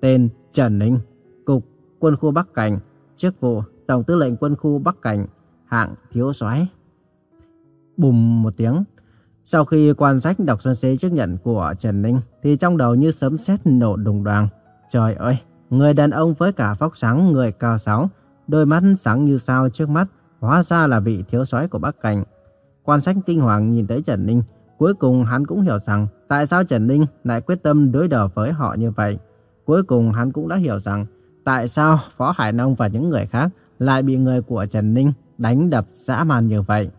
Tên Trần Ninh, Cục Quân khu Bắc Cảnh, chức vụ Tổng tư lệnh quân khu Bắc Cảnh, hạng thiếu soái. Bùm một tiếng, sau khi quan sách đọc xuân xế chứng nhận của Trần Ninh thì trong đầu như sấm sét nổ đùng đoàn. Trời ơi, người đàn ông với cả vóc sáng người cao sáu, đôi mắt sáng như sao trước mắt, hóa ra là vị thiếu soái của Bắc Cảnh. Quan sách kinh hoàng nhìn tới Trần Ninh, cuối cùng hắn cũng hiểu rằng tại sao Trần Ninh lại quyết tâm đối đầu với họ như vậy. Cuối cùng hắn cũng đã hiểu rằng tại sao Phó Hải Nông và những người khác lại bị người của Trần Ninh đánh đập dã man như vậy.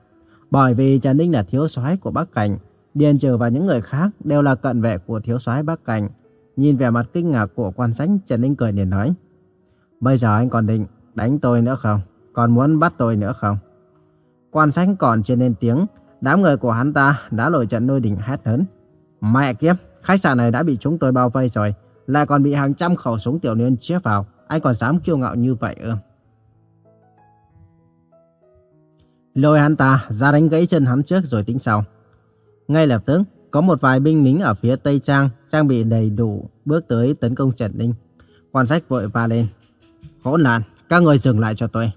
Bởi vì Trần Ninh là thiếu soái của Bắc Cảnh, Điền Trừ và những người khác đều là cận vệ của thiếu soái Bắc Cảnh. Nhìn vẻ mặt kinh ngạc của quan sách, Trần Ninh cười liền nói. Bây giờ anh còn định đánh tôi nữa không? Còn muốn bắt tôi nữa không? Quan sách còn chưa lên tiếng, đám người của hắn ta đã lội trận nôi đỉnh hét lớn. Mẹ kiếp, khách sạn này đã bị chúng tôi bao vây rồi, lại còn bị hàng trăm khẩu súng tiểu liên chĩa vào. Anh còn dám kiêu ngạo như vậy ư? Lôi hắn ta ra đánh gãy chân hắn trước rồi tính sau. Ngay lập tức, có một vài binh lính ở phía Tây Trang trang bị đầy đủ bước tới tấn công Trần Ninh. Quan sách vội va lên. Hỗn loạn các người dừng lại cho tôi.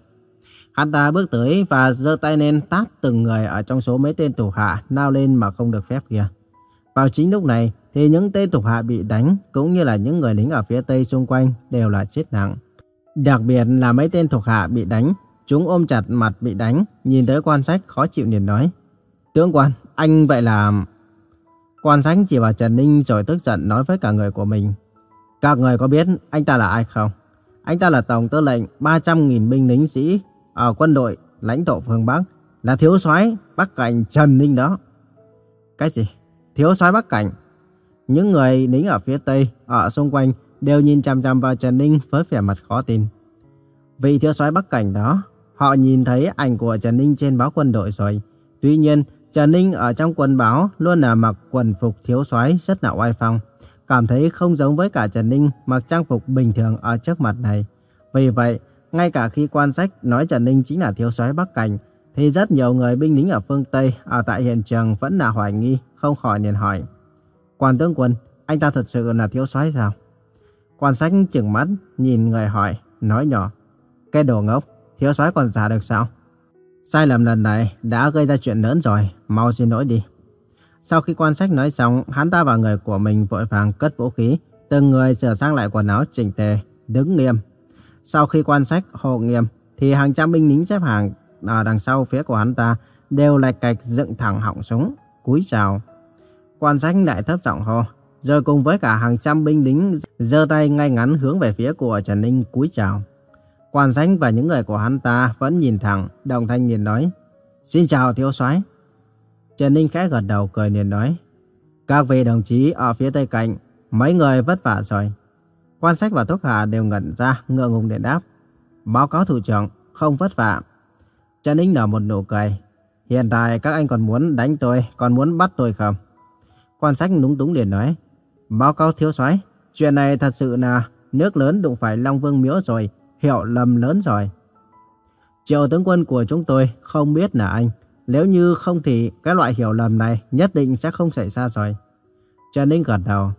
Hắn ta bước tới và giơ tay lên tát từng người ở trong số mấy tên thủ hạ nao lên mà không được phép kia. Vào chính lúc này thì những tên thủ hạ bị đánh cũng như là những người lính ở phía Tây xung quanh đều là chết nặng. Đặc biệt là mấy tên thuộc hạ bị đánh Chúng ôm chặt mặt bị đánh, nhìn tới quan sách khó chịu liền nói. Tướng quan, anh vậy là... Quan sách chỉ vào Trần Ninh rồi tức giận nói với cả người của mình. Các người có biết anh ta là ai không? Anh ta là Tổng tư lệnh 300.000 binh lính sĩ ở quân đội lãnh thổ phương Bắc, là thiếu soái Bắc Cảnh Trần Ninh đó. Cái gì? Thiếu soái Bắc Cảnh? Những người lính ở phía Tây, ở xung quanh đều nhìn chằm chằm vào Trần Ninh với vẻ mặt khó tin. Vị thiếu soái Bắc Cảnh đó họ nhìn thấy ảnh của Trần Ninh trên báo quân đội rồi. Tuy nhiên, Trần Ninh ở trong quần báo luôn là mặc quần phục thiếu soái rất là oai phong. Cảm thấy không giống với cả Trần Ninh mặc trang phục bình thường ở trước mặt này. Vì vậy, ngay cả khi quan sách nói Trần Ninh chính là thiếu soái Bắc Cảnh, thì rất nhiều người binh lính ở phương Tây ở tại hiện trường vẫn là hoài nghi, không khỏi liền hỏi. Quan tướng quân, anh ta thật sự là thiếu soái sao? Quan sách chừng mắt, nhìn người hỏi, nói nhỏ. Cái đồ ngốc, thiếu soái còn giả được sao? Sai lầm lần này đã gây ra chuyện lớn rồi, mau xin lỗi đi. Sau khi quan sách nói xong, hắn ta và người của mình vội vàng cất vũ khí, từng người sửa sang lại quần áo chỉnh tề, đứng nghiêm. Sau khi quan sách hộ nghiêm, thì hàng trăm binh lính xếp hàng ở đằng sau phía của hắn ta đều lạch cạch dựng thẳng họng súng, cúi chào. Quan sách lại thấp giọng hô, rồi cùng với cả hàng trăm binh lính giơ tay ngay ngắn hướng về phía của Trần Ninh cúi chào. Quan sách và những người của hắn ta vẫn nhìn thẳng, đồng thanh nhìn nói, Xin chào thiếu soái. Trần Ninh khẽ gật đầu cười liền nói, Các vị đồng chí ở phía tây cạnh, mấy người vất vả rồi. Quan sách và Thúc Hà đều ngẩn ra, ngượng ngùng để đáp. Báo cáo thủ trưởng, không vất vả. Trần Ninh nở một nụ cười. Hiện tại các anh còn muốn đánh tôi, còn muốn bắt tôi không? Quan sách núng túng liền nói. Báo cáo thiếu soái, chuyện này thật sự là nước lớn đụng phải Long Vương miếu rồi, hiệu lầm lớn rồi. Triệu tướng quân của chúng tôi không biết là anh. Nếu như không thì cái loại hiểu lầm này nhất định sẽ không xảy ra rồi. Trần Ninh gật đầu.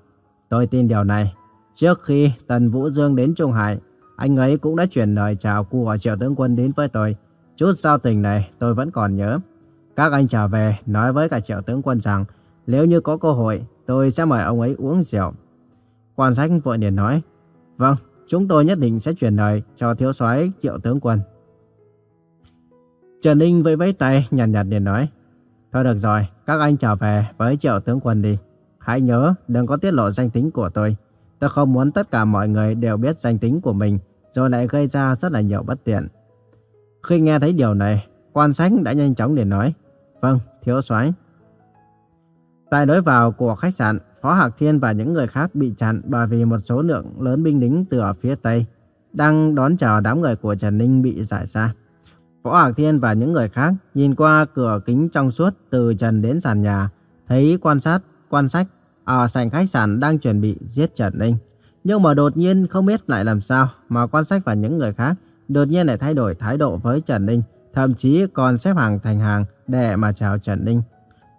Tôi tin điều này. Trước khi Tần Vũ Dương đến Trung Hải, anh ấy cũng đã chuyển lời chào của Triệu tướng quân đến với tôi. Chút giao tình này tôi vẫn còn nhớ. Các anh trở về nói với cả Triệu tướng quân rằng nếu như có cơ hội tôi sẽ mời ông ấy uống rượu. Quan sách vội liền nói Vâng, chúng tôi nhất định sẽ chuyển lời cho thiếu soái Triệu tướng quân. Trần Ninh vẫy vẫy tay nhàn nhạt liền nói Thôi được rồi, các anh trở về với Triệu tướng quân đi. Hãy nhớ đừng có tiết lộ danh tính của tôi. Tôi không muốn tất cả mọi người đều biết danh tính của mình rồi lại gây ra rất là nhiều bất tiện. Khi nghe thấy điều này, quan sách đã nhanh chóng để nói Vâng, thiếu soái. Tại đối vào của khách sạn, Phó Hạc Thiên và những người khác bị chặn bởi vì một số lượng lớn binh lính từ ở phía Tây đang đón chờ đám người của Trần Ninh bị giải ra. Phó Hạc Thiên và những người khác nhìn qua cửa kính trong suốt từ trần đến sàn nhà, thấy quan sát, quan sách ở sảnh khách sạn đang chuẩn bị giết Trần Ninh. Nhưng mà đột nhiên không biết lại làm sao mà quan sách và những người khác đột nhiên lại thay đổi thái độ với Trần Ninh, thậm chí còn xếp hàng thành hàng để mà chào Trần Ninh.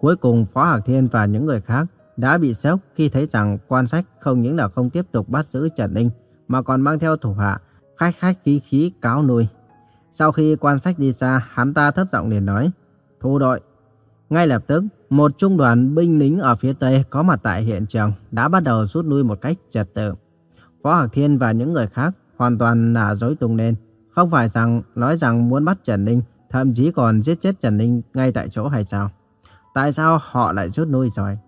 Cuối cùng Phó Hạc Thiên và những người khác đã bị sốc khi thấy rằng quan sách không những là không tiếp tục bắt giữ Trần Ninh mà còn mang theo thủ hạ, khách khách khí khí cáo nuôi. Sau khi quan sách đi xa, hắn ta thấp giọng liền nói, thu đội. Ngay lập tức, một trung đoàn binh lính ở phía Tây có mặt tại hiện trường đã bắt đầu rút lui một cách trật tự. Phó Hạc Thiên và những người khác hoàn toàn là dối tung lên. Không phải rằng nói rằng muốn bắt Trần Ninh, thậm chí còn giết chết Trần Ninh ngay tại chỗ hay sao? Tại sao họ lại rút lui rồi?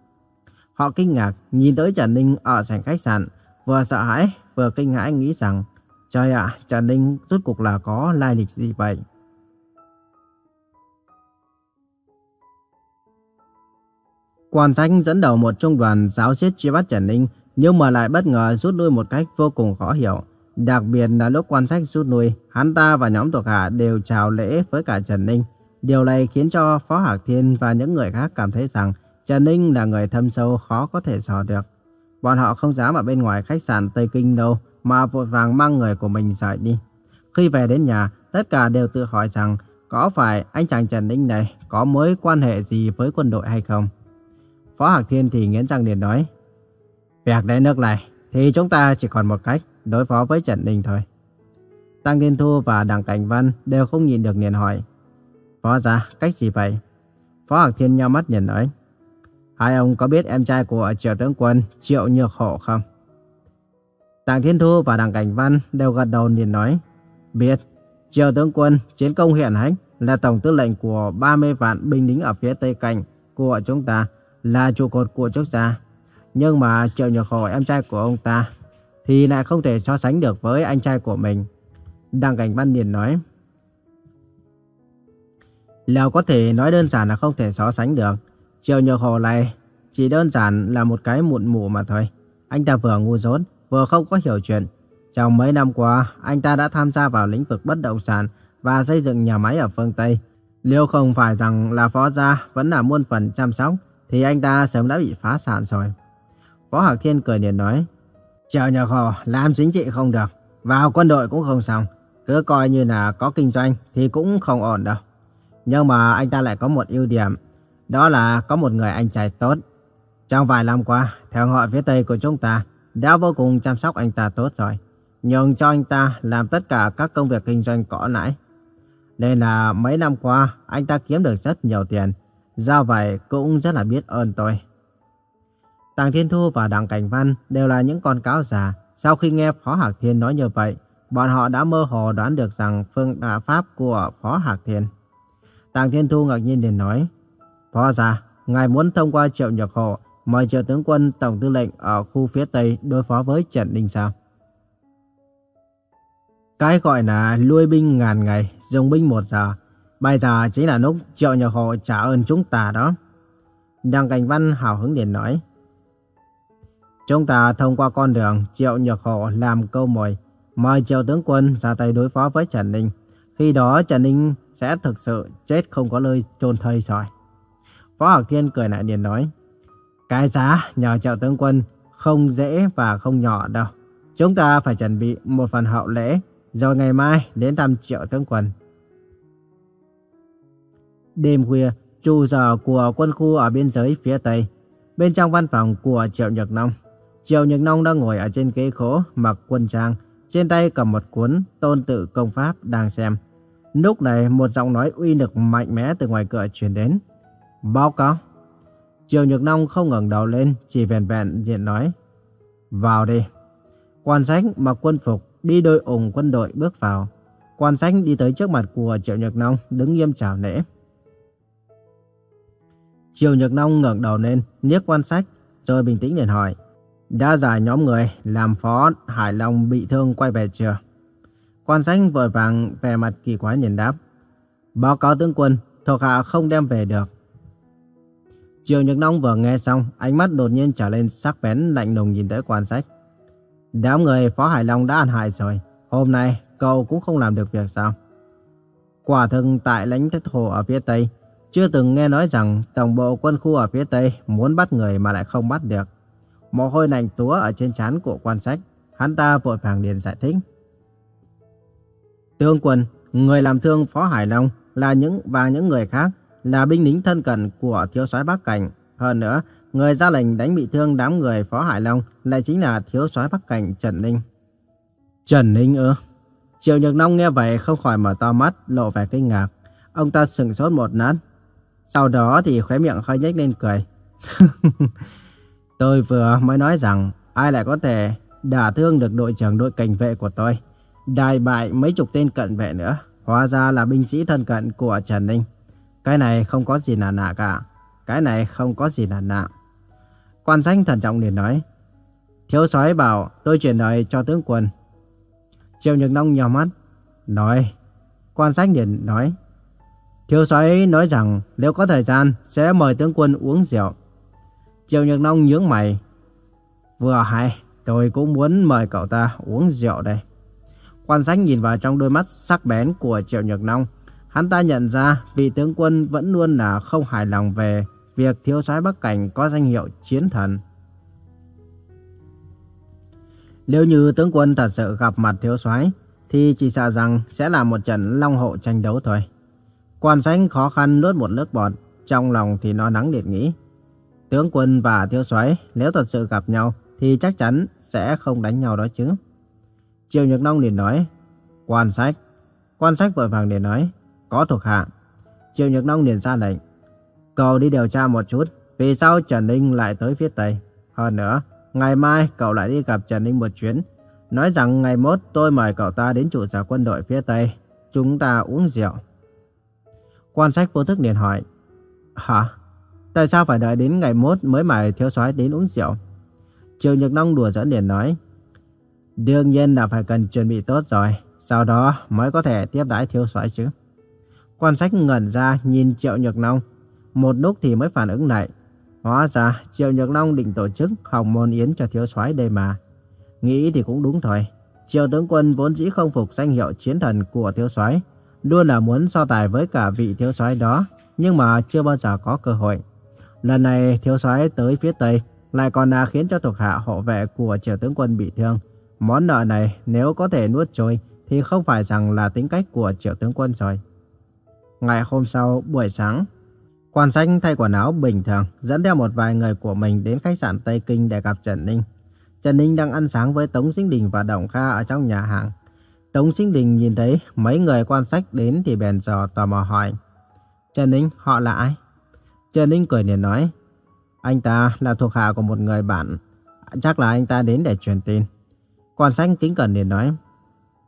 Họ kinh ngạc nhìn tới Trần Ninh ở sảnh khách sạn, vừa sợ hãi vừa kinh hãi nghĩ rằng Trời ạ, Trần Ninh rốt cuộc là có lai lịch gì vậy? Quan Thanh dẫn đầu một trung đoàn giáo xiết truy bắt Trần Ninh, nhưng mà lại bất ngờ rút lui một cách vô cùng khó hiểu. Đặc biệt là lúc quan sách rút lui, hắn ta và nhóm thuộc hạ đều chào lễ với cả Trần Ninh. Điều này khiến cho Phó Hạc Thiên và những người khác cảm thấy rằng Trần Ninh là người thâm sâu khó có thể dò được. Bọn họ không dám ở bên ngoài khách sạn Tây Kinh đâu, mà vội vàng mang người của mình rời đi. Khi về đến nhà, tất cả đều tự hỏi rằng có phải anh chàng Trần Ninh này có mối quan hệ gì với quân đội hay không? Phó Hạc Thiên thì nghiến răng liền nói, Việc đến nước này thì chúng ta chỉ còn một cách đối phó với Trần Ninh thôi. Tăng Thiên Thu và Đặng Cảnh Văn đều không nhìn được liền hỏi, Phó ra, cách gì vậy? Phó Hạc Thiên nhau mắt nhìn nói, Hai ông có biết em trai của Triệu tướng quân Triệu Nhược Hộ không? Tàng Thiên Thu và Đặng Cảnh Văn đều gật đầu liền nói, biết, Triệu tướng quân chiến công hiện hách là tổng tư lệnh của 30 vạn binh lính ở phía tây cảnh của chúng ta, là trụ cột của quốc gia. Nhưng mà Triệu Nhược hồ em trai của ông ta thì lại không thể so sánh được với anh trai của mình. Đăng Cảnh Văn liền nói, Lèo có thể nói đơn giản là không thể so sánh được. Triệu Nhược hồ này chỉ đơn giản là một cái mụn mụ mà thôi. Anh ta vừa ngu dốt, vừa không có hiểu chuyện. Trong mấy năm qua, anh ta đã tham gia vào lĩnh vực bất động sản và xây dựng nhà máy ở phương Tây. Liệu không phải rằng là phó gia vẫn là muôn phần chăm sóc, thì anh ta sớm đã bị phá sản rồi. Phó Hạc Thiên cười liền nói, chờ nhờ họ, làm chính trị không được, vào quân đội cũng không xong. Cứ coi như là có kinh doanh thì cũng không ổn đâu. Nhưng mà anh ta lại có một ưu điểm, đó là có một người anh trai tốt. Trong vài năm qua, theo họ phía Tây của chúng ta đã vô cùng chăm sóc anh ta tốt rồi. Nhường cho anh ta làm tất cả các công việc kinh doanh cỏ nãi. Nên là mấy năm qua, anh ta kiếm được rất nhiều tiền. Do vậy cũng rất là biết ơn tôi. Tàng Thiên Thu và Đặng Cảnh Văn đều là những con cáo già. Sau khi nghe Phó Hạc Thiên nói như vậy, bọn họ đã mơ hồ đoán được rằng phương đạo pháp của Phó Hạc Thiên. Tàng Thiên Thu ngạc nhiên liền nói, Phó già, ngài muốn thông qua triệu nhật hộ mời triệu tướng quân tổng tư lệnh ở khu phía Tây đối phó với Trần Ninh sao? Cái gọi là lui binh ngàn ngày, dùng binh một giờ. Bây giờ chính là lúc triệu nhược hộ trả ơn chúng ta đó. Đăng Cảnh Văn hào hứng liền nói. Chúng ta thông qua con đường triệu nhược hộ làm câu mồi, mời triệu tướng quân ra tay đối phó với Trần Ninh. Khi đó Trần Ninh sẽ thực sự chết không có nơi chôn thây rồi. Phó Hạc Thiên cười lại liền nói. Cái giá nhờ triệu tướng quân không dễ và không nhỏ đâu. Chúng ta phải chuẩn bị một phần hậu lễ, rồi ngày mai đến thăm triệu tướng quân. Đêm khuya, trụ sở của quân khu ở biên giới phía Tây. Bên trong văn phòng của Triệu Nhật Nông, Triệu Nhật Nông đang ngồi ở trên ghế khổ mặc quân trang, trên tay cầm một cuốn tôn tự công pháp đang xem. Lúc này một giọng nói uy lực mạnh mẽ từ ngoài cửa truyền đến. Báo cáo. Triệu Nhật Nông không ngẩng đầu lên, chỉ vẹn vẹn diện nói. Vào đi. Quan sách mặc quân phục, đi đôi ủng quân đội bước vào. Quan sách đi tới trước mặt của Triệu Nhật Nông, đứng nghiêm chào nễ. Triều Nhược Nông ngẩng đầu lên, liếc quan sách, rồi bình tĩnh liền hỏi. Đã giải nhóm người làm phó Hải Long bị thương quay về chưa? Quan sách vội vàng vẻ mặt kỳ quái nhìn đáp. Báo cáo tướng quân, thuộc hạ không đem về được. Triều Nhược Nông vừa nghe xong, ánh mắt đột nhiên trở lên sắc bén lạnh lùng nhìn tới quan sách. Đám người Phó Hải Long đã ăn hại rồi, hôm nay cậu cũng không làm được việc sao? Quả thực tại lãnh thất hồ ở phía Tây, chưa từng nghe nói rằng tổng bộ quân khu ở phía Tây muốn bắt người mà lại không bắt được. Mồ hôi nành túa ở trên trán của quan sách, hắn ta vội vàng liền giải thích. Tướng quân, người làm thương Phó Hải Long là những và những người khác là binh lính thân cận của thiếu soái Bắc Cảnh. Hơn nữa, người ra lệnh đánh bị thương đám người Phó Hải Long lại chính là thiếu soái Bắc Cảnh Trần Ninh. Trần Ninh ư? Triệu Nhật Long nghe vậy không khỏi mở to mắt, lộ vẻ kinh ngạc. Ông ta sừng sốt một nát. Sau đó thì khóe miệng hơi nhếch lên cười. tôi vừa mới nói rằng ai lại có thể đả thương được đội trưởng đội cảnh vệ của tôi. Đại bại mấy chục tên cận vệ nữa. Hóa ra là binh sĩ thân cận của Trần Ninh. Cái này không có gì là nạ cả. Cái này không có gì là nạ. Quan danh thần trọng liền nói. Thiếu soái bảo tôi chuyển lời cho tướng quân. Triệu Nhật Nông nhò mắt. Nói. Quan sách liền nói. Thiếu soái nói rằng nếu có thời gian sẽ mời tướng quân uống rượu. Triệu Nhật Nông nhướng mày. Vừa hay, tôi cũng muốn mời cậu ta uống rượu đây. Quan sách nhìn vào trong đôi mắt sắc bén của Triệu Nhật Nông. Hắn ta nhận ra vị tướng quân vẫn luôn là không hài lòng về việc thiếu soái Bắc Cảnh có danh hiệu chiến thần. Nếu như tướng quân thật sự gặp mặt thiếu soái thì chỉ sợ rằng sẽ là một trận long hộ tranh đấu thôi. Quan sánh khó khăn nuốt một nước bọt, trong lòng thì nó nắng điện nghĩ. Tướng quân và thiếu soái nếu thật sự gặp nhau thì chắc chắn sẽ không đánh nhau đó chứ. Triều Nhược Nông liền nói, quan sách. Quan sách vội vàng liền nói, có thuộc hạ. Triều Nhược Nông liền ra lệnh, cậu đi điều tra một chút, vì sao Trần Ninh lại tới phía Tây. Hơn nữa, ngày mai cậu lại đi gặp Trần Ninh một chuyến, nói rằng ngày mốt tôi mời cậu ta đến trụ sở quân đội phía Tây, chúng ta uống rượu. Quan sách vô thức liền hỏi, hả? Tại sao phải đợi đến ngày mốt mới mời thiếu soái đến uống rượu? Triều Nhược Long đùa dẫn liền nói, đương nhiên là phải cần chuẩn bị tốt rồi, sau đó mới có thể tiếp đãi thiếu soái chứ. Quan sách ngẩn ra nhìn Triệu Nhược Long, một lúc thì mới phản ứng lại. Hóa ra Triệu Nhược Long định tổ chức hồng môn yến cho thiếu soái đây mà. Nghĩ thì cũng đúng thôi. Triệu tướng quân vốn dĩ không phục danh hiệu chiến thần của thiếu soái, luôn là muốn so tài với cả vị thiếu soái đó, nhưng mà chưa bao giờ có cơ hội. Lần này thiếu soái tới phía Tây, lại còn là khiến cho thuộc hạ hộ vệ của triều tướng quân bị thương. Món nợ này nếu có thể nuốt trôi thì không phải rằng là tính cách của triệu tướng quân rồi. Ngày hôm sau, buổi sáng, quan sách thay quần áo bình thường, dẫn theo một vài người của mình đến khách sạn Tây Kinh để gặp Trần Ninh. Trần Ninh đang ăn sáng với Tống Sinh Đình và Đồng Kha ở trong nhà hàng. Tống Sinh Đình nhìn thấy mấy người quan sách đến thì bèn dò tò mò hỏi. Trần Ninh, họ là ai? Trần Ninh cười liền nói. Anh ta là thuộc hạ của một người bạn. Chắc là anh ta đến để truyền tin. Quan sách kính cẩn liền nói.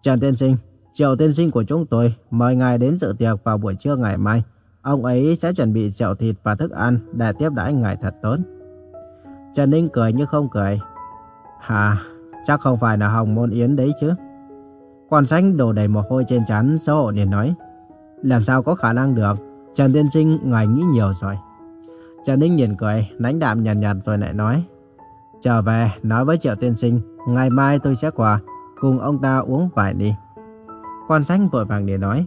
Trần Tiên Sinh, Triệu tiên sinh của chúng tôi mời ngài đến dự tiệc vào buổi trưa ngày mai. Ông ấy sẽ chuẩn bị rượu thịt và thức ăn để tiếp đãi ngài thật tốt. Trần Ninh cười như không cười. Hà, chắc không phải là Hồng Môn Yến đấy chứ. Quan sách đổ đầy mồ hôi trên trán xấu hổ liền nói. Làm sao có khả năng được, Trần Tiên Sinh ngài nghĩ nhiều rồi. Trần Ninh nhìn cười, lãnh đạm nhàn nhạt, nhạt rồi lại nói. Trở về, nói với Triệu Tiên Sinh, ngày mai tôi sẽ qua, cùng ông ta uống vài đi. Quan sách vội vàng để nói.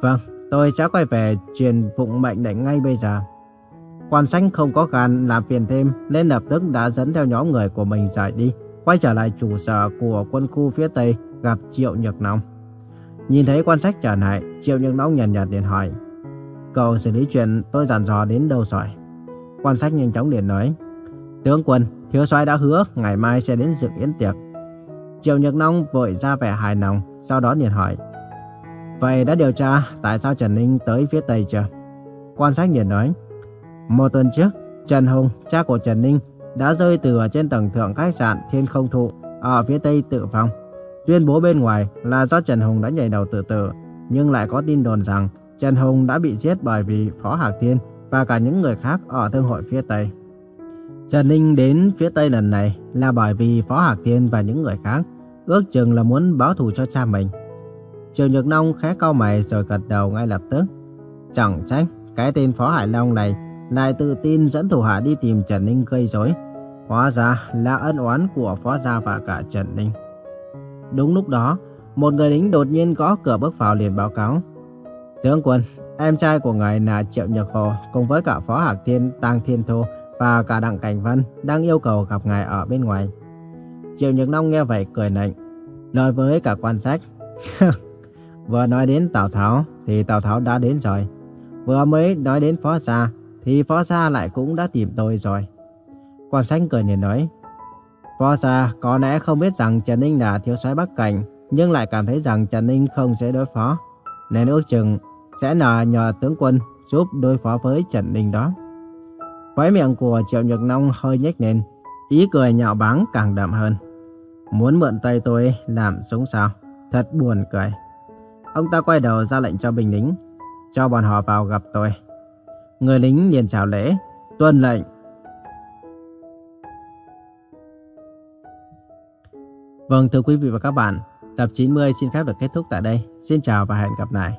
Vâng, tôi sẽ quay về truyền phụng mệnh lệnh ngay bây giờ. Quan sách không có gan làm phiền thêm nên lập tức đã dẫn theo nhóm người của mình rời đi, quay trở lại trụ sở của quân khu phía Tây gặp Triệu Nhược Nông. Nhìn thấy quan sách trở lại, Triệu Nhược Nông nhàn nhạt điện hỏi. Cậu xử lý chuyện tôi dàn dò đến đâu rồi? Quan sách nhanh chóng điện nói. Tướng quân, thiếu soái đã hứa ngày mai sẽ đến dự yến tiệc. Triệu Nhược Nông vội ra vẻ hài lòng, sau đó liền hỏi. Vậy đã điều tra tại sao Trần Ninh tới phía Tây chưa? Quan sát nhìn nói. Một tuần trước, Trần Hùng, cha của Trần Ninh, đã rơi từ ở trên tầng thượng khách sạn Thiên Không Thụ ở phía Tây tự phong. Tuyên bố bên ngoài là do Trần Hùng đã nhảy đầu tự tử, nhưng lại có tin đồn rằng Trần Hùng đã bị giết bởi vì Phó Hạc Thiên và cả những người khác ở thương hội phía Tây. Trần Ninh đến phía Tây lần này là bởi vì Phó Hạc Thiên và những người khác ước chừng là muốn báo thù cho cha mình. Triều Nhược Nông khẽ cau mày rồi gật đầu ngay lập tức. Chẳng trách, cái tên Phó Hải Long này lại tự tin dẫn thủ hạ đi tìm Trần Ninh gây rối. Hóa ra là ân oán của Phó Gia và cả Trần Ninh. Đúng lúc đó, một người lính đột nhiên gõ cửa bước vào liền báo cáo. Tướng quân, em trai của ngài là Triệu Nhật Hồ cùng với cả Phó Hạc Thiên, Tăng Thiên Thô và cả Đặng Cảnh Văn đang yêu cầu gặp ngài ở bên ngoài. Triệu Nhật long nghe vậy cười lạnh, nói với cả quan sách. Vừa nói đến Tào Tháo thì Tào Tháo đã đến rồi. Vừa mới nói đến Phó Gia thì Phó Gia lại cũng đã tìm tôi rồi. Quan sách cười nhìn nói. Phó Gia có lẽ không biết rằng Trần Ninh là thiếu soái Bắc Cảnh nhưng lại cảm thấy rằng Trần Ninh không sẽ đối phó. Nên ước chừng sẽ là nhờ tướng quân giúp đối phó với Trần Ninh đó. Khóe miệng của Triệu Nhược Nông hơi nhếch lên, ý cười nhạo báng càng đậm hơn. Muốn mượn tay tôi làm súng sao? Thật buồn cười. Ông ta quay đầu ra lệnh cho binh lính, cho bọn họ vào gặp tôi. Người lính liền chào lễ, tuân lệnh. Vâng thưa quý vị và các bạn, tập 90 xin phép được kết thúc tại đây. Xin chào và hẹn gặp lại.